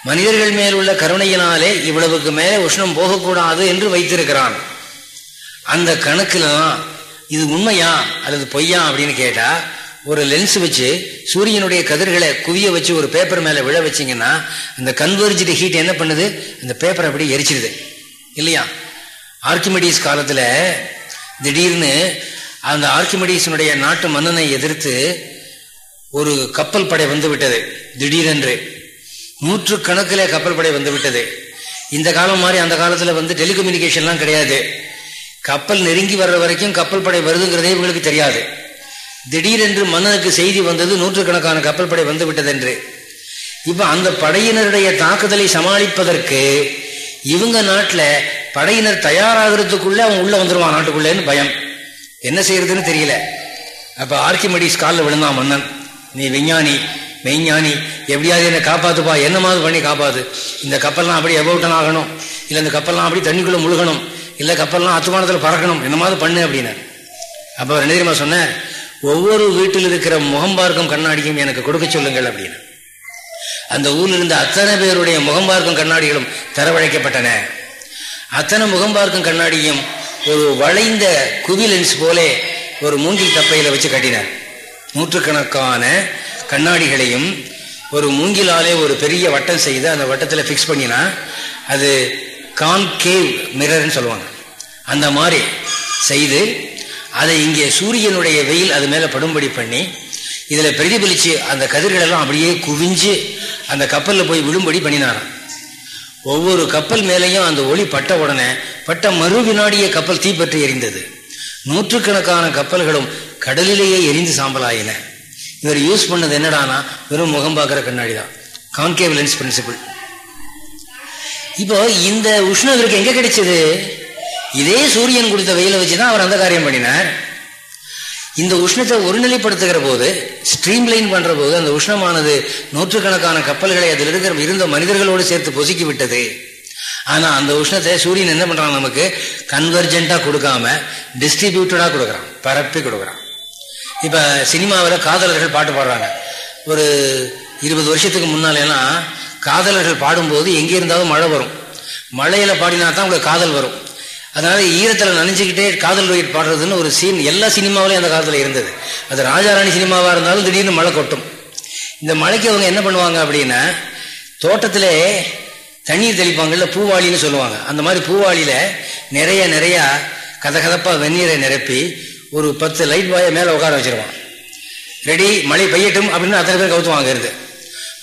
மனிதர்கள் மேல் உள்ள கருணையினாலே இவ்வளவுக்கு மேலே உஷ்ணம் போகக்கூடாது என்று வைத்திருக்கிறான். அந்த கணக்குல இது உண்மையா அல்லது பொய்யா அப்படின்னு கேட்டா ஒரு லென்ஸ் வச்சு சூரியனுடைய கதிர்களை குவிய வச்சு ஒரு பேப்பர் மேல விழ வச்சிங்கன்னா அந்த கன்வர்ஜிட் ஹீட் என்ன பண்ணுது? அந்த பேப்பர் அப்படி எரிச்சிருது. இல்லையா? ஆர்கிமெடிஸ் காலத்துல திடீர்னு அந்த ஆர்கிமெடிஸனுடைய நாட்டு மன்னனை எதிர்த்து ஒரு கப்பல் படை வந்து விட்டது திடீரென்று. நூற்று கணக்கில் கப்பல் படை வந்து விட்டது இந்த காலம் மாதிரி அந்த காலத்தில் வந்து டெலிகம்யூனிகேஷன்லாம் கிடையாது. கப்பல் நெருங்கி வர்ற வரைக்கும் கப்பல் படை வருதுங்கிறதே இவங்களுக்கு தெரியாது. திடீரென்று மன்னனுக்கு செய்தி வந்தது நூற்றுக்கணக்கான கப்பல் படை வந்து விட்டதென்று இப்போ அந்த படையினருடைய தாக்குதலை சமாளிப்பதற்கு இவங்க நாட்டில் படையினர் தயாராகிறதுக்குள்ளே அவன் உள்ளே வந்துடுவான் நாட்டுக்குள்ளேன்னு பயம். என்ன செய்யறதுன்னு தெரியல. அப்போ ஆர்கிமெடிஸ் காலில் விழுந்தான் மன்னன். நீ விஞ்ஞானி மெய்ஞானி எப்படியாவது என்னை காப்பாத்துப்பா என்னமாவது பண்ணி காப்பாத்து. இந்த கப்பல்லாம் அப்படி எபவுட்டன் ஆகணும்? இல்லை இந்த கப்பல்லாம் அப்படி தண்ணிக்குள்ளே முழுகணும்? இல்லை கப்பல்லாம் அத்துமானத்தில் பறக்கணும்? என்னமாவது பண்ணு அப்படின்னு அப்போ ரெண்டு தெரியுமா சொன்னேன் ஒவ்வொரு வீட்டில் இருக்கிற முகம் பார்க்கும் கண்ணாடியும் எனக்கு கொடுக்க சொல்லுங்கள் அப்படின்னு அந்த ஊரில் இருந்த அத்தனை பேருடைய முகம் பார்க்கும் கண்ணாடிகளும் தரவழைக்கப்பட்டன. அத்தனை முகம் பார்க்கும் கண்ணாடியும் ஒரு வளைந்த குவி லென்ஸ் போலே ஒரு மூங்கில் தப்பையில் வச்சு கட்டினார். நூற்றுக்கணக்கான கண்ணாடிகளையும் ஒரு மூங்கிலாலே ஒரு பெரிய வட்டம் செய்து அந்த வட்டத்தில் ஃபிக்ஸ் பண்ணினா அது கான்கேவ் மிரர்னு சொல்லுவாங்க. அந்த மாதிரி செய்து அதை இங்கே சூரியனுடைய வெயில் அது மேலே படும்படி பண்ணி இதில் பிரதிபலித்து அந்த கதிர்களெல்லாம் அப்படியே குவிஞ்சு அந்த கப்பலில் போய் விழும்படி பண்ணினாராம். ஒவ்வொரு கப்பல் மேலேயும் அந்த ஒளி பட்ட உடனே பட்ட மறு வினாடியே கப்பல் தீப்பற்றி எரிந்தது. நூற்றுக்கணக்கான கப்பல்களும் கடலிலேயே எரிந்து சாம்பலாயின. இவர் யூஸ் பண்ணது என்னடானா வெறும் முகம் பார்க்குற கண்ணாடி தான் கான்கேவ் லென்ஸ் பிரின்சிபிள். இப்போ இந்த உஷ்ணம் இவருக்கு எங்கே கிடைச்சது? இதே சூரியன் கொடுத்த வெயில வச்சுதான் அவர் அந்த காரியம் பண்ணினார். இந்த உஷ்ணத்தை ஒருநிலைப்படுத்துகிற போது ஸ்ட்ரீம்லைன் பண்ற போது அந்த உஷ்ணமானது நூற்றுக்கணக்கான கப்பல்களை அதில் இருக்கிற இருந்த மனிதர்களோடு சேர்த்து பொசுக்கி விட்டது. ஆனால் அந்த உஷ்ணத்தை சூரியன் என்ன பண்ணுறான் நமக்கு? கன்வர்ஜென்ட்டாக கொடுக்காம டிஸ்ட்ரிபியூட்டடாக கொடுக்குறான். பரப்பி கொடுக்குறான். இப்போ சினிமாவில் காதலர்கள் பாட்டு பாடுறாங்க. ஒரு இருபது வருஷத்துக்கு முன்னாலெல்லாம் காதலர்கள் பாடும்போது எங்கே இருந்தாலும் மழை வரும். மழையில் பாடினா தான் உங்களுக்கு காதல் வரும். அதனால ஈரத்தில் நனைஞ்சிக்கிட்டே காதல் உயிர் பாடுறதுன்னு ஒரு சீன் எல்லா சினிமாவிலையும் அந்த காலத்தில் இருந்தது. அது ராஜாராணி சினிமாவாக இருந்தாலும் திடீர்னு மழை கொட்டும். இந்த மழைக்கு அவங்க என்ன பண்ணுவாங்க அப்படின்னா தோட்டத்திலே தண்ணீர் தெளிப்பாங்கல்ல பூவாளின்னு சொல்லுவாங்க. அந்த மாதிரி பூவாளியில நிறைய நிறைய கதகதப்பா வெந்நீரை நிரப்பி ஒரு பத்து லைட் பாயை மேலே உட்கார வச்சிருவான் ரெடி மழை பெய்யட்டும் அப்படின்னு அத்தனை பேர் கவுத்துவாங்க இருந்து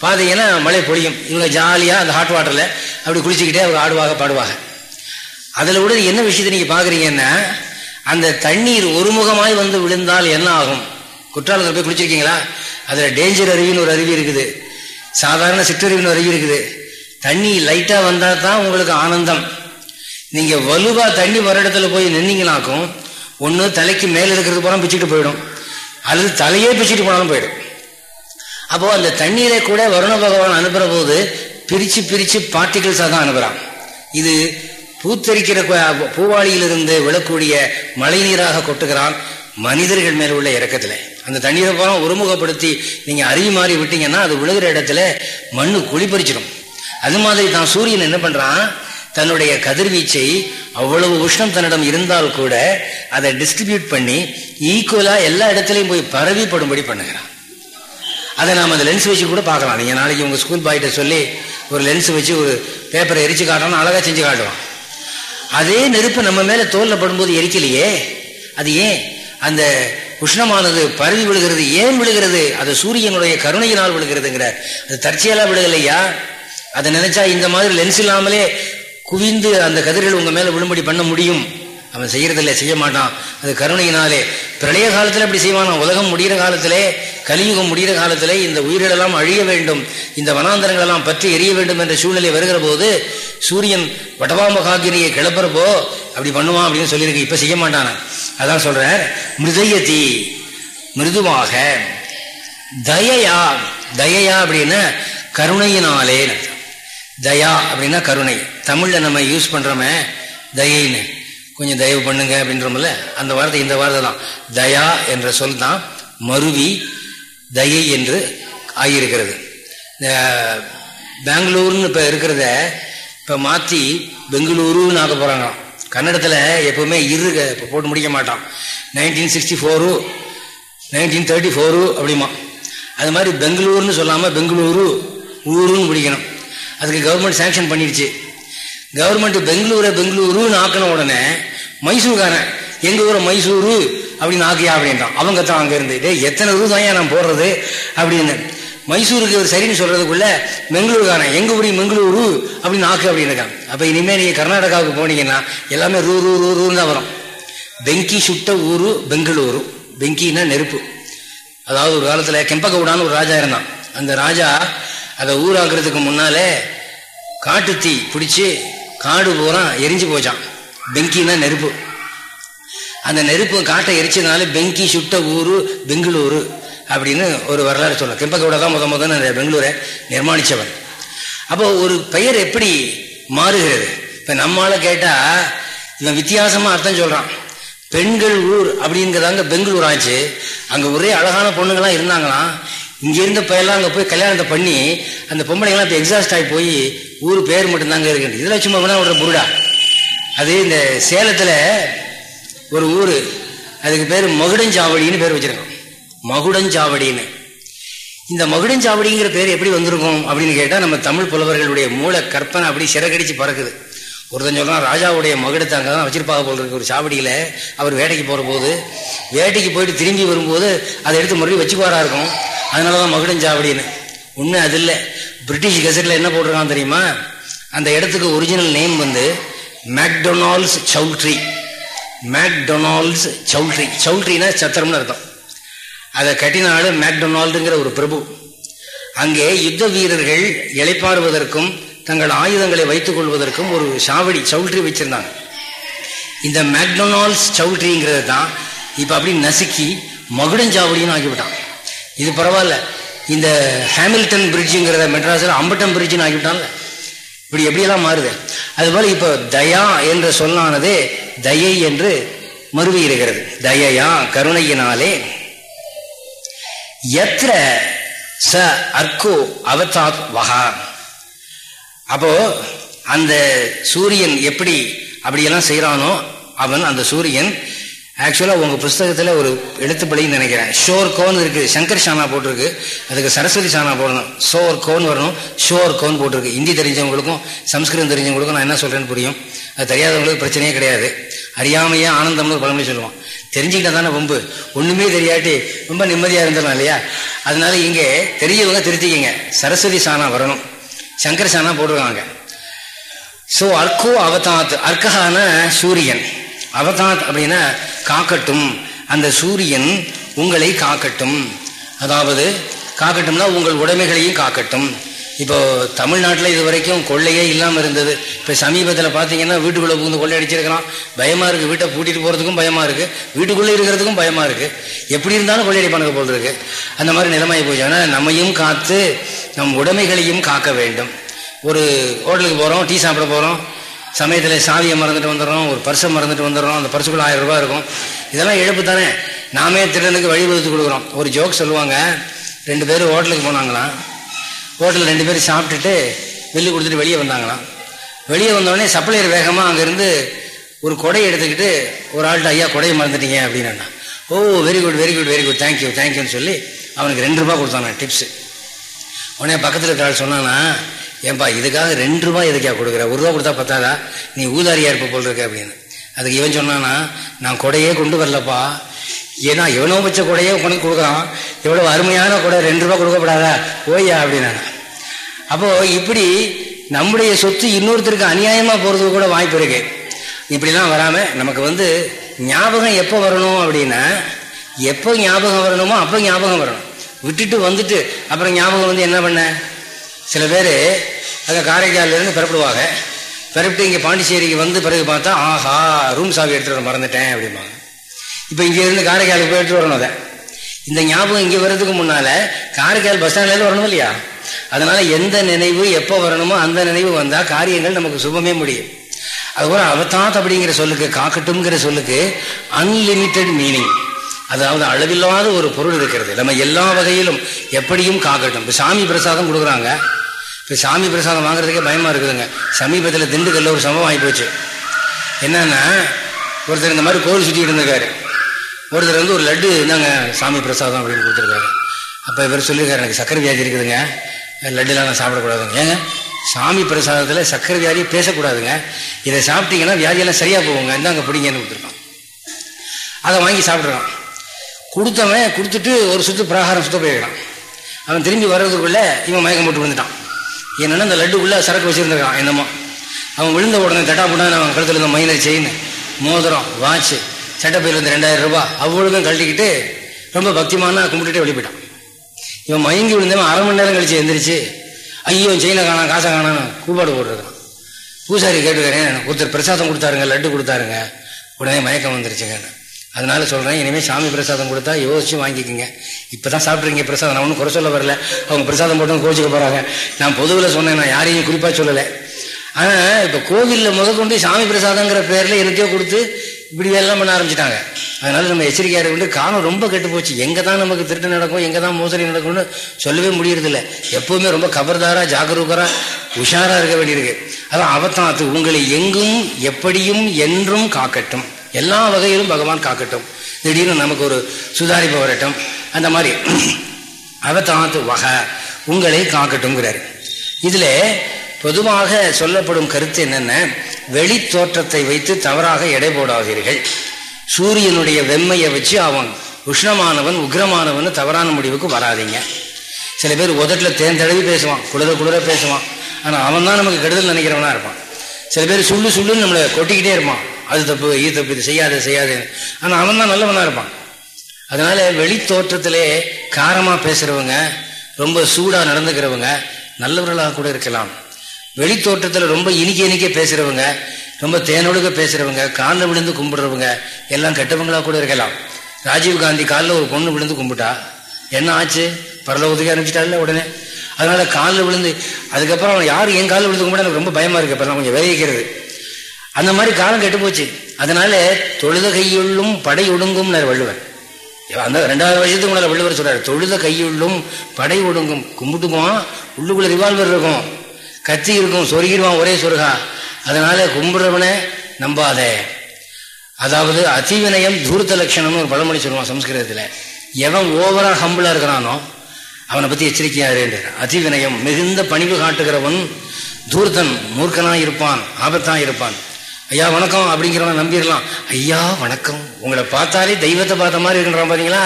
பார்த்தீங்கன்னா மழை பொழியும். இவங்க ஜாலியாக அந்த ஹாட் வாட்டரில் அப்படி குளிச்சுக்கிட்டே அவங்க ஆடுவாங்க பாடுவாங்க அதில் கூட என்ன விஷயத்தை நீங்கள் பார்க்குறீங்கன்னா அந்த தண்ணீர் ஒருமுகமாய் வந்து விழுந்தால் என்ன ஆகும்? குற்றாலத்தில் போய் குளிச்சிருக்கீங்களா? அதில் டேஞ்சர் அருவின்னு ஒரு அருவி இருக்குது. சாதாரண சிற்றருவின்னு அருவி இருக்குது. தண்ணி லைட்டாக வந்தால் தான் உங்களுக்கு ஆனந்தம். நீங்கள் வலுவாக தண்ணி வர இடத்துல போய் நின்னீங்கனாக்கும் ஒன்று தலைக்கு மேலே இருக்கிறது போனால் பிச்சுட்டு போயிடும். அல்லது தலையே பிச்சுட்டு போனாலும் போயிடும். அப்போது அந்த தண்ணீரை கூட வருண பகவான் அனுப்புகிற போது பிரித்து பிரித்து பார்ட்டிகிள்ஸாக தான் அனுப்புகிறான் இது பூத்தரிக்கிற பூவாளியிலிருந்து விழக்கூடிய மழை நீராக கொட்டுகிறான் மனிதர்கள் மேல உள்ள இறக்கத்தில் அந்த தண்ணீரை போகிறோம் ஒருமுகப்படுத்தி நீங்கள் அருவி மாறி விட்டீங்கன்னா அது விழுகிற இடத்துல மண்ணு குளிப்பறிச்சிடும். அது மாதிரி தான் சூரியன் என்ன பண்றான்? தன்னுடைய கதிர்வீச்சை அவ்வளவு உஷ்ணம் தன்னிடம் இருந்தால் கூட அதை டிஸ்ட்ரிபியூட் பண்ணி ஈக்குவலா எல்லா இடத்துலையும் போய் பரவிப்படும்படி பண்ணுகிறான். அதை நாம் அந்த லென்ஸ் வச்சு கூட பார்க்கலாம். நீங்கள் நாளைக்கு உங்கள் ஸ்கூல் பாய்கிட்ட சொல்லி ஒரு லென்ஸ் வச்சு ஒரு பேப்பரை எரிச்சு காட்டணும் அழகாக செஞ்சு காட்டுவான். அதே நெருப்பு நம்ம மேலே தோலில் படும்போது எரிக்கலையே? அது ஏன்? அந்த உஷ்ணமானது பரவி விழுகிறது ஏன் விழுகிறது? அது சூரியனுடைய கருணையினால் விழுகிறதுங்கிற அது தற்செயலாக விழுகலையா? அதை நினைச்சா இந்த மாதிரி லென்ஸ் இல்லாமலே குவிந்து அந்த கதிர்கள் உங்க மேல விழும்படி பண்ண முடியும். அவன் செய்யறதில்ல செய்ய மாட்டான். அது கருணையினாலே. பிரளய காலத்துல அப்படி செய்வானா. உலகம் முடிகிற காலத்திலே கலியுகம் முடிகிற காலத்திலே இந்த உயிரிழெல்லாம் அழிய வேண்டும். இந்த வனாந்தரங்கள் எல்லாம் பற்றி எரிய வேண்டும் என்ற சூழ்நிலை வருகிற போது சூரியன் வடவாமகாகினியை கிளப்புறப்போ அப்படி பண்ணுவான் அப்படின்னு சொல்லியிருக்கு. இப்ப செய்ய மாட்டான. அதான் சொல்றேன் மிருதயதி மிருதுவாக தயையா தயையா அப்படின்னா கருணையினாலே தயா அப்படின்னா கருணை. தமிழில் நம்ம யூஸ் பண்ணுறோமே தயைன்னு. கொஞ்சம் தயவு பண்ணுங்க அப்படின்றோம்ல அந்த வார்த்தை இந்த வார்த்தை தான். தயா என்ற சொல் தான் மருவி தயை என்று ஆகியிருக்கிறது. இந்த பெங்களூர்னு இப்போ இருக்கிறத இப்போ மாற்றி பெங்களூருன்னு ஆக்க போகிறாங்க கன்னடத்தில் எப்பவுமே இரு இப்போ போட்டு முடிக்க மாட்டான். Nineteen sixty four nineteen thirty four அப்படிமா அது மாதிரி பெங்களூர்னு சொல்லாமல் பெங்களூரு ஊருன்னு பிடிக்கணும் அதுக்கு கவர்மெண்ட் சேங்ஷன் பண்ணிடுச்சு. கவர்மெண்ட் பெங்களூரை பெங்களூருன்னு ஆக்கின உடனே மைசூர்காரன் எங்கள் ஊரை மைசூரு? அப்படின்னு ஆக்கியா அப்படின்றான். அவங்க தான் அங்கேருந்து டே எத்தனை ரூ தான் நான் போடுறது? அப்படின்னு. மைசூருக்கு ஒரு சரின்னு சொல்றதுக்குள்ள பெங்களூருக்காரன் எங்கள் ஊரையும் பெங்களூரு? அப்படின்னு ஆக்கு அப்படின்னு இருக்கான். அப்போ இனிமேல் நீங்கள் கர்நாடகாவுக்கு போனீங்கன்னா எல்லாமே ரூ ரூ ரூ ரூன்னு தான் வரும். பெங்கி சுட்ட ஊரு பெங்களூரு. பெங்கின்னா நெருப்பு. அதாவது ஒரு காலத்தில் கெம்பகவுடான்னு ஒரு ராஜா இருந்தான். அந்த ராஜா அதை ஊராக்குறதுக்கு முன்னாலே காட்டு தீ பிடிச்சி காடு பூரா எரிஞ்சு போச்சான் பெங்கின்னா நெருப்பு. அந்த நெருப்பு காட்டை எரிச்சதுனால பெங்கி சுட்ட ஊரு பெங்களூரு அப்படின்னு ஒரு வரலாறு சொல்ல கெம்பகவுட தான் முத முதல்ல பெங்களூரை நிர்மாணித்தவன் அப்போ ஒரு பெயர் எப்படி மாறுகிறது? இப்போ நம்மளால் கேட்டால் இவன் வித்தியாசமாக அர்த்தம் சொல்கிறான் பெண்கள் ஊர் அப்படிங்கிறதாங்க பெங்களூர் ஆச்சு அங்கே ஒரே அழகான பொண்ணுங்களாம் இருந்தாங்களாம். இங்கேருந்து பையெல்லாம் அங்கே போய் கல்யாணத்தை பண்ணி அந்த பொம்பளைங்களாம் இப்போ எக்ஸாஸ்ட் ஆகி போய் ஊர் பேர் மட்டும்தாங்க இருக்கு இதில் சும்மா வேணா ஒரு புருடா. அது இந்த சேலத்தில் ஒரு ஊர். அதுக்கு பேர் மகுடஞ்சாவடின்னு பேர் வச்சுருக்கோம். மகுடஞ்சாவடின்னு. இந்த மகுடஞ்சாவடிங்கிற பேர் எப்படி வந்திருக்கும் அப்படின்னு கேட்டால் நம்ம தமிழ் புலவர்களுடைய மூல கற்பனை அப்படி சிறகடிச்சு பறக்குது. ஒருத்தன் சொல்றான் ராஜாவுடைய மகுடத்தை அங்கே தான் வச்சிருப்பாங்க போல் இருக்கு. ஒரு சாவடியில் அவர் வேட்டைக்கு போகிற போது வேட்டைக்கு போயிட்டு திரும்பி வரும்போது அதை எடுத்து மறுபடியும் வச்சுக்குவாரா இருக்கும். அதனால தான் மகுடஞ்சாவடின்னு உண்மை அது இல்லை. பிரிட்டிஷ் கெசட்டில் என்ன போட்டிருக்கான் தெரியுமா? அந்த இடத்துக்கு ஒரிஜினல் நேம் வந்து மேக்டொனால்ட்ஸ் சவுல்ட்ரி மேக்டொனால்ட்ஸ் சவுல்ட்ரி சவுல்ட்ரினா சத்திரம்னு அர்த்தம். அதை கட்டினாடு மேக்டொனால்டுங்கிற ஒரு பிரபு. அங்கே யுத்த வீரர்கள் இழைப்பாறுவதற்கும் தங்கள் ஆயுதங்களை வைத்துக் கொள்வதற்கும் ஒரு சாவடி சவுல்ட்ரி வச்சிருந்தாங்க. இந்த மேக்டொனால்ட்ஸ் சவுல்ட்ரிங்கிறது தான் இப்போ அப்படி நசுக்கி மகுடஞ்சாவடின்னு ஆக்கிவிட்டான். இது பரவாயில்ல. இந்த ஹேமில்டன் பிரிட்ஜுங்கிறத மெட்ராஸில் அம்பட்டம் பிரிட்ஜுன்னு ஆக்கிவிட்டான்ல. இப்படி எப்படியெல்லாம் மாறுது? அதுபோல் இப்போ தயா என்ற சொல்லானதே தயை என்று மறுவி இருக்கிறது. தயையா கருணையினாலே. எத்திர ச அர்க்கோ அவதாத் வகான் அப்போ அந்த சூரியன் எப்படி அப்படியெல்லாம் செய்கிறானோ அவன் அந்த சூரியன் ஆக்சுவலாக உங்கள் புஸ்தகத்தில் ஒரு எழுத்துப்படின்னு நினைக்கிறேன். ஷோர் கோன் இருக்குது சங்கர் ஷானா போட்டிருக்கு. அதுக்கு சரஸ்வதி ஷானா போடணும். ஷோர் கோன் வரணும். ஷோர் கோன் போட்டிருக்கு. ஹிந்தி தெரிஞ்சவங்களுக்கும் சம்ஸ்கிருதம் தெரிஞ்சவங்களுக்கும் நான் என்ன சொல்கிறேன்னு புரியும்? அது தெரியாதவங்களுக்கு பிரச்சனையே கிடையாது. அறியாமையே ஆனந்தம்னு பழமொழி சொல்லுவான். தெரிஞ்சுக்கிட்டா தானே வம்பு. ஒன்றுமே தெரியாட்டி ரொம்ப நிம்மதியாக இருந்துடலாம் இல்லையா? அதனால இங்கே தெரியவங்க திருத்திக்கிங்க. சரஸ்வதி சானா வரணும். சங்கரசானா போடுவாங்க ஸோ அர்க்கோ அவதாத் அர்க்கஹான சூரியன். அவதாத் அப்படின்னா காக்கட்டும். அந்த சூரியன் உங்களை காக்கட்டும். அதாவது காக்கட்டும்னா உங்கள் உடைமைகளையும் காக்கட்டும். இப்போ தமிழ்நாட்டில் இது வரைக்கும் கொள்ளையே இல்லாமல் இருந்தது. இப்போ சமீபத்தில் பார்த்தீங்கன்னா வீட்டுக்குள்ளே புகுந்து கொள்ளை அடிச்சிருக்கிறான். பயமாக இருக்குது வீட்டை பூட்டிட்டு போகிறதுக்கும் பயமாக இருக்குது வீட்டுக்குள்ளே இருக்கிறதுக்கும் பயமாக இருக்குது எப்படி இருந்தாலும் கொள்ளையடிப்பானுங்க போல் இருக்கு. அந்த மாதிரி நிலைமை போச்சு. ஆனால் நம்மையும் காத்து நம் உடைமைகளையும் காக்க வேண்டும். ஒரு ஹோட்டலுக்கு போகிறோம் டீ சாப்பிட போகிறோம் சமயத்தில் சாவியை மறந்துட்டு வந்துடுறோம். ஒரு பர்ஸை மறந்துட்டு வந்துடுறோம். அந்த பர்சுக்குள்ள ஆயிரம் ரூபாய் இருக்கும். இதெல்லாம் இழப்பு தானே. நாமே திருடனுக்கு வழிவகுத்து கொடுக்குறோம். ஒரு ஜோக் சொல்லுவாங்க. ரெண்டு பேரும் ஹோட்டலுக்கு போனாங்களாம். ஹோட்டலில் ரெண்டு பேரும் சாப்பிட்டுட்டு வெளியே கொடுத்துட்டு வெளியே வந்தாங்களாம். வெளியே வந்தோடனே சப்ளையர் வேகமாக அங்கேருந்து ஒரு கொடையை எடுத்துக்கிட்டு ஒரு ஆள்கிட்ட ஐயா கொடையை மறந்துட்டீங்க அப்படின்னு ஓ very good very good very good thank you தேங்க்யூன்னு சொல்லி அவனுக்கு ரெண்டு ரூபா கொடுத்தானா டிப்ஸு உடனே பக்கத்தில் இருக்கிற ஆள் சொன்னானா ஏன்பா இதுக்காக ரெண்டு ரூபா எதுக்கா கொடுக்குற? ஒரு ரூபா கொடுத்தா பத்தாதா? நீ ஊதாரியா இருப்ப போல் இருக்க அப்படின்னு. அதுக்கு இவன் சொன்னானா நான் கொடையே கொண்டு வரலப்பா. ஏன்னா எவனோ வச்ச கூடையே உனக்கு கொடுக்குறான் எவ்வளோ அருமையான கூட ரெண்டு ரூபா கொடுக்கப்படாதா? ஓய்யா அப்படின்னா. அப்போது இப்படி நம்முடைய சொத்து இன்னொருத்தருக்கு அநியாயமாக போகிறதுக்கு கூட வாய்ப்பு இருக்கு. இப்படிலாம் வராமல் நமக்கு வந்து ஞாபகம் எப்போ வரணும் அப்படின்னா எப்போ ஞாபகம் வரணுமோ அப்போ ஞாபகம் வரணும். விட்டுட்டு வந்துட்டு அப்புறம் ஞாபகம் வந்து என்ன பண்ண? சில பேர் அங்கே காரைக்காலிலேருந்து பிறப்பிடுவாங்க. பிறப்பிட்டு இங்கே பாண்டிச்சேரிக்கு வந்து பிறகு பார்த்தா ஆஹா ரூம் சாவி எடுத்துகிட்டு மறந்துட்டேன் அப்படிம்பாங்க. இப்போ இங்கே இருந்து காரைக்காலுக்கு போயிட்டு வரணும் அதை. இந்த ஞாபகம் இங்கே வர்றதுக்கு முன்னால் காரைக்கால் பஸ் ஸ்டாண்ட்லேருந்து வரணும் இல்லையா? அதனால் எந்த நினைவு எப்போ வரணுமோ அந்த நினைவு வந்தால் காரியங்கள் நமக்கு சுபமே முடியும். அதுபோல் அவதாத் அப்படிங்கிற சொல்லுக்கு காக்கட்டும்ங்கிற சொல்லுக்கு அன்லிமிட்டெட் மீனிங் அதாவது அளவில்லாத ஒரு பொருள் இருக்கிறது. நம்ம எல்லா வகையிலும் எப்படியும் காக்கட்டும். இப்போ சாமி பிரசாதம் கொடுக்குறாங்க. இப்போ சாமி பிரசாதம் வாங்குறதுக்கே பயமாக இருக்குதுங்க. சமீபத்தில் திண்டுக்கல்ல ஒரு சம்பவம் ஆகி போச்சு. என்னன்னா ஒருத்தர் இந்த மாதிரி கோவில் சுற்றிக்கிட்டு இருந்திருக்காரு. ஒருத்தர் வந்து ஒரு லட்டு இருந்தாங்க சாமி பிரசாதம் அப்படின்னு கொடுத்துருக்காரு. அப்போ இவர் சொல்லியிருக்காரு எனக்கு சக்கரை வியாதி இருக்குதுங்க. லட்டுலாம் நான் சாப்பிடக்கூடாதுங்க. ஏங்க சாமி பிரசாதத்தில் சக்கரை வியாதியை பேசக்கூடாதுங்க. இதை சாப்பிட்டீங்கன்னா வியாதியெல்லாம் சரியாக போவோங்க இந்தாங்க பிடிங்கன்னு கொடுத்துருக்கான். அதை வாங்கி சாப்பிட்றான். கொடுத்தவன் கொடுத்துட்டு ஒரு சுற்று பிரகாரம் சுத்த போயிடுறான். அவன் திரும்பி வர்றதுக்குள்ளே இவன் மயக்கம் போட்டு விழுந்துட்டான். என்னன்னா அந்த லட்டுக்குள்ளே சரக்கு வச்சுருந்துருக்கான் என்னமோ. அவன் விழுந்த உடனே தட்டா போட்டான் அவன் கழுத்தில் இருந்த மைனர் செயின் மோதிரம் வாட்சு சட்டப்பையில் வந்து ரெண்டாயிரம் ரூபாய் அவ்வளோதான் கழட்டிக்கிட்டு ரொம்ப பக்திமான கும்பிட்டுட்டு வெளியே போயிட்டான் இவன் மயங்கி விழுந்தவன் அரை மணி நேரம் கழிச்சு எந்திரிச்சு ஐயோ செயினை காணான் காசை காணான்னு கூப்பாடு போட்டுருக்கான். பூசாரி கேட்டுக்கிறேன் ஒருத்தர் பிரசாதம் கொடுத்தாருங்க லட்டு கொடுத்தாருங்க. உடனே மயக்கம் வந்துருச்சுங்க. அதனால சொல்கிறேன் இனிமேல் சாமி பிரசாதம் கொடுத்தா யோசிச்சு வாங்கிக்கோங்க. இப்பதான் சாப்பிட்றீங்க பிரசாதம். நான் ஒன்றும் குறை சொல்ல வரல. அவங்க பிரசாதம் போட்டு கோச்சிக்க போகிறாங்க நான் பொதுவில் சொன்னேன் நான் யாரையும் குறிப்பாக சொல்லலை. ஆனால் இப்போ கோவிலில் முதற்கொண்டு சாமி பிரசாதங்கிற பேரில் எனக்கே கொடுத்து இப்படி எல்லாம் பண்ண ஆரம்பிச்சிட்டாங்க. அதனால நம்ம எச்சரிக்கையாக இருந்து காலம் ரொம்ப கெட்டு போச்சு. எங்கே தான் நமக்கு திருட்டு நடக்கும் எங்கே தான் மோசடி நடக்கும்னு சொல்லவே முடியறதில்ல. எப்போவுமே ரொம்ப கபர்தாரா ஜாகரூகரா உஷாராக இருக்க வேண்டியிருக்கு. அதான் அவத்தாத்து உங்களை எங்கும் எப்படியும் என்றும் காக்கட்டும். எல்லா வகையிலும் பகவான் காக்கட்டும். திடீர்னு நமக்கு ஒரு சுதாரிப்பு வரட்டும். அந்த மாதிரி அவத்தாத்து வகை உங்களை காக்கட்டும்ங்கிறாரு. இதில் பொதுவாக சொல்லப்படும் கருத்து என்னென்ன? வெளி தோற்றத்தை வைத்து தவறாக எடை போடாதீர்கள். சூரியனுடைய வெம்மையை வச்சு அவன் உஷ்ணமானவன் உக்ரமானவன் தவறான முடிவுக்கு வராதிங்க. சில பேர் உதட்டில் தேர்ந்தடவி பேசுவான் குளிர குளிர பேசுவான். ஆனால் அவன் தான் நமக்கு கெடுதல் நினைக்கிறவனா இருப்பான். சில பேர் சுள்ளு சுள்ளுன்னு நம்மளை கொட்டிக்கிட்டே இருப்பான். அது தப்பு இது தப்பு இது செய்யாத செய்யாது. ஆனால் அவன் தான் நல்லவனாக இருப்பான். அதனால வெளி தோற்றத்திலே காரமாக பேசுகிறவங்க ரொம்ப சூடாக நடந்துக்கிறவங்க நல்லவர்களாக கூட இருக்கலாம். வெளி ரொம்ப இனிக்க இனிக்க பேசுகிறவங்க ரொம்ப தேனொழுக பேசுகிறவங்க காலில் விழுந்து கும்பிடுறவங்க எல்லாம் கெட்டவங்களா கூட இருக்கலாம். ராஜீவ் காந்தி காலில் ஒரு பொண்ணு விழுந்து கும்பிட்டா என்ன ஆச்சு? பரலோகத்துக்கு அனுப்பிச்சிட்டால உடனே. அதனால காலில் விழுந்து அதுக்கப்புறம் அவன் யார் என் காலில் விழுந்து கும்பிட்டா எனக்கு ரொம்ப பயமாக இருக்கு. அப்புறம் கொஞ்சம் விளைவிக்கிறது அந்த மாதிரி காலம் கெட்டு போச்சு அதனால தொழுத கையுள்ளும் படை ஒடுங்கும் வள்ளுவர். அந்த ரெண்டாவது வருஷத்துக்கு முன்னாடி வள்ளுவர் சொல்றாரு தொழுத கையுள்ளும் படை ஒடுங்கும் கும்பிட்டுக்குவான் உள்ளுக்குள்ள ரிவால்வர் இருக்கும். கத்தி இருக்கும் சொருகிடுவான் ஒரே சொருகா. அதனால கும்பிடுறவனை நம்பாதே. அதாவது அதிவினயம் தூர்த்த லட்சணம்னு ஒரு பழமொழி சொல்லுவான் சம்ஸ்கிருதத்தில். எவன் ஓவரா ஹம்பிளா இருக்கிறானோ அவனை பத்தி எச்சரிக்கையாரு அதிவினயம் மிகுந்த பணிவு காட்டுகிறவன் தூர்த்தன் மூர்க்கனா இருப்பான் ஆபத்தான் இருப்பான். ஐயா வணக்கம் அப்படிங்கிறவன் நம்பிடலாம். ஐயா வணக்கம். உங்களை பார்த்தாலே தெய்வத்தை பார்த்த மாதிரி இருக்கின்றான் பாத்தீங்களா?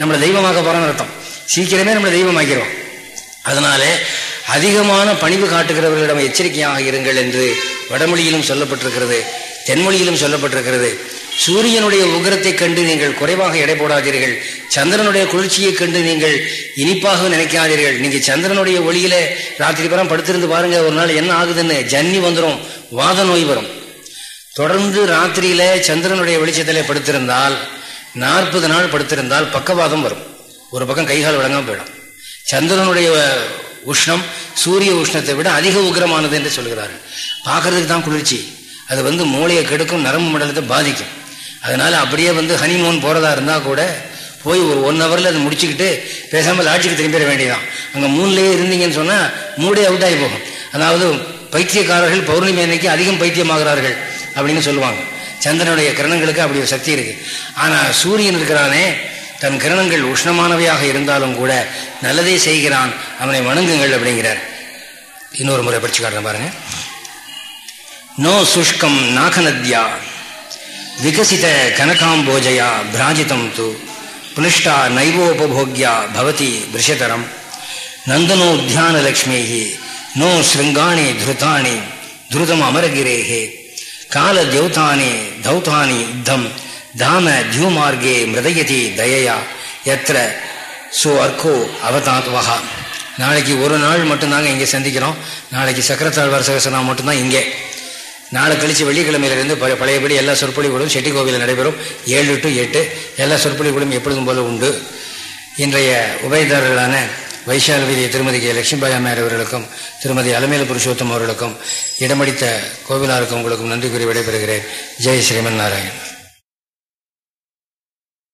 நம்மளை தெய்வமாக்க போறான்னு அர்த்தம். சீக்கிரமே நம்மளை தெய்வமாக்கிறோம் அதனால அதிகமான பணிவு காட்டுகிறவர்களிடம் எச்சரிக்கையாக இருங்கள் என்று வடமொழியிலும் சொல்லப்பட்டிருக்கிறது தென்மொழியிலும் சொல்லப்பட்டிருக்கிறது. சூரியனுடைய உகரத்தை கண்டு நீங்கள் குறைவாக எடை போடாதீர்கள். சந்திரனுடைய குளிர்ச்சியை கண்டு நீங்கள் இனிப்பாக நினைக்காதீர்கள். நீங்க சந்திரனுடைய ஒளியில ராத்திரி பரம் படுத்திருந்து பாருங்க ஒரு நாள் என்ன ஆகுதுன்னு ஜன்னி வந்துடும் வாத நோய் வரும். தொடர்ந்து ராத்திரியில சந்திரனுடைய வெளிச்சத்திலே படுத்திருந்தால் நாற்பது நாள் படுத்திருந்தால் பக்கவாதம் வரும். ஒரு பக்கம் கைகால் விளங்காம போயிடும். சந்திரனுடைய உஷ்ணம் சூரிய உஷ்ணத்தை விட அதிக உக்ரமானது என்று சொல்கிறார்கள். பார்க்கறதுக்கு தான் குளிர்ச்சி. அது வந்து மூளையை கெடுக்கும் நரம்பு மண்டலத்தை பாதிக்கும். அதனால அப்படியே வந்து ஹனிமூன் போறதா இருந்தா கூட போய் ஒரு ஒன் ஹவர்ல அதை முடிச்சுக்கிட்டு பேசாமல் லாட்ஜுக்கு திரும்பிட வேண்டியதான் அங்கே மூணுலேயே இருந்தீங்கன்னு சொன்னால் மூடே அவுட் ஆகி போகும். அதாவது பைத்தியக்காரர்கள் பௌர்ணமி அன்னைக்கு அதிகம் பைத்தியமாகிறார்கள் அப்படின்னு சொல்லுவாங்க. சந்திரனுடைய கிரணங்களுக்கு அப்படி ஒரு சக்தி இருக்கு. ஆனால் சூரியன் இருக்கிறானே தன் கிரணங்கள் உஷ்ணமானவையாக இருந்தாலும் கூட நல்லதே செய்கிறான் அவனை வணங்குங்கள் அப்படிங்கிறார். இன்னொரு முறை படிச்சு காட்டுறேன் பாருங்க. நோ சுஷ்கம் நாகநத்யா விகசித கனகாம்போஜயா பிராஜிதம் து புனிஷ்டா நைவோபோக்யா பவதி விஷதரம் நந்தனோத்தியானலக்ஷ்மீ நோ ஸ்ருங்காணி திருத்தாணி துருதம் அமரகிரேகே காலத்யௌதானி தௌதானி யுத்தம் தாம தியூமார்கே மிருதயதி தயையா. எத்திர சோ அர்க்கோ அவதாத்வகா நாளைக்கு ஒரு நாள் மட்டும்தாங்க இங்கே சந்திக்கிறோம். நாளைக்கு சக்கரத்தாழ்வார் சகசனா மட்டும்தான் இங்கே. நாளை கழித்து வெள்ளிக்கிழமையிலிருந்து பழைய பழையபடி எல்லா சொற்பொழிவுகளும் செட்டி கோவிலில் நடைபெறும். ஏழு டு எட்டு. எல்லா சொற்பொழிவுகளும் எப்பொழுதும் போல உண்டு. இன்றைய உபயதாரர்களான வைஷாலவீதி திருமதி கே. லட்சுமிபாய் அம்மையார் அவர்களுக்கும் திருமதி அலமேல புருஷோத்தம் அவர்களுக்கும் இடமடித்த கோவிலாருக்கும் உங்களுக்கும் நன்றி கூறி விடைபெறுகிறேன். ஜெய் ஸ்ரீமன் நாராயண்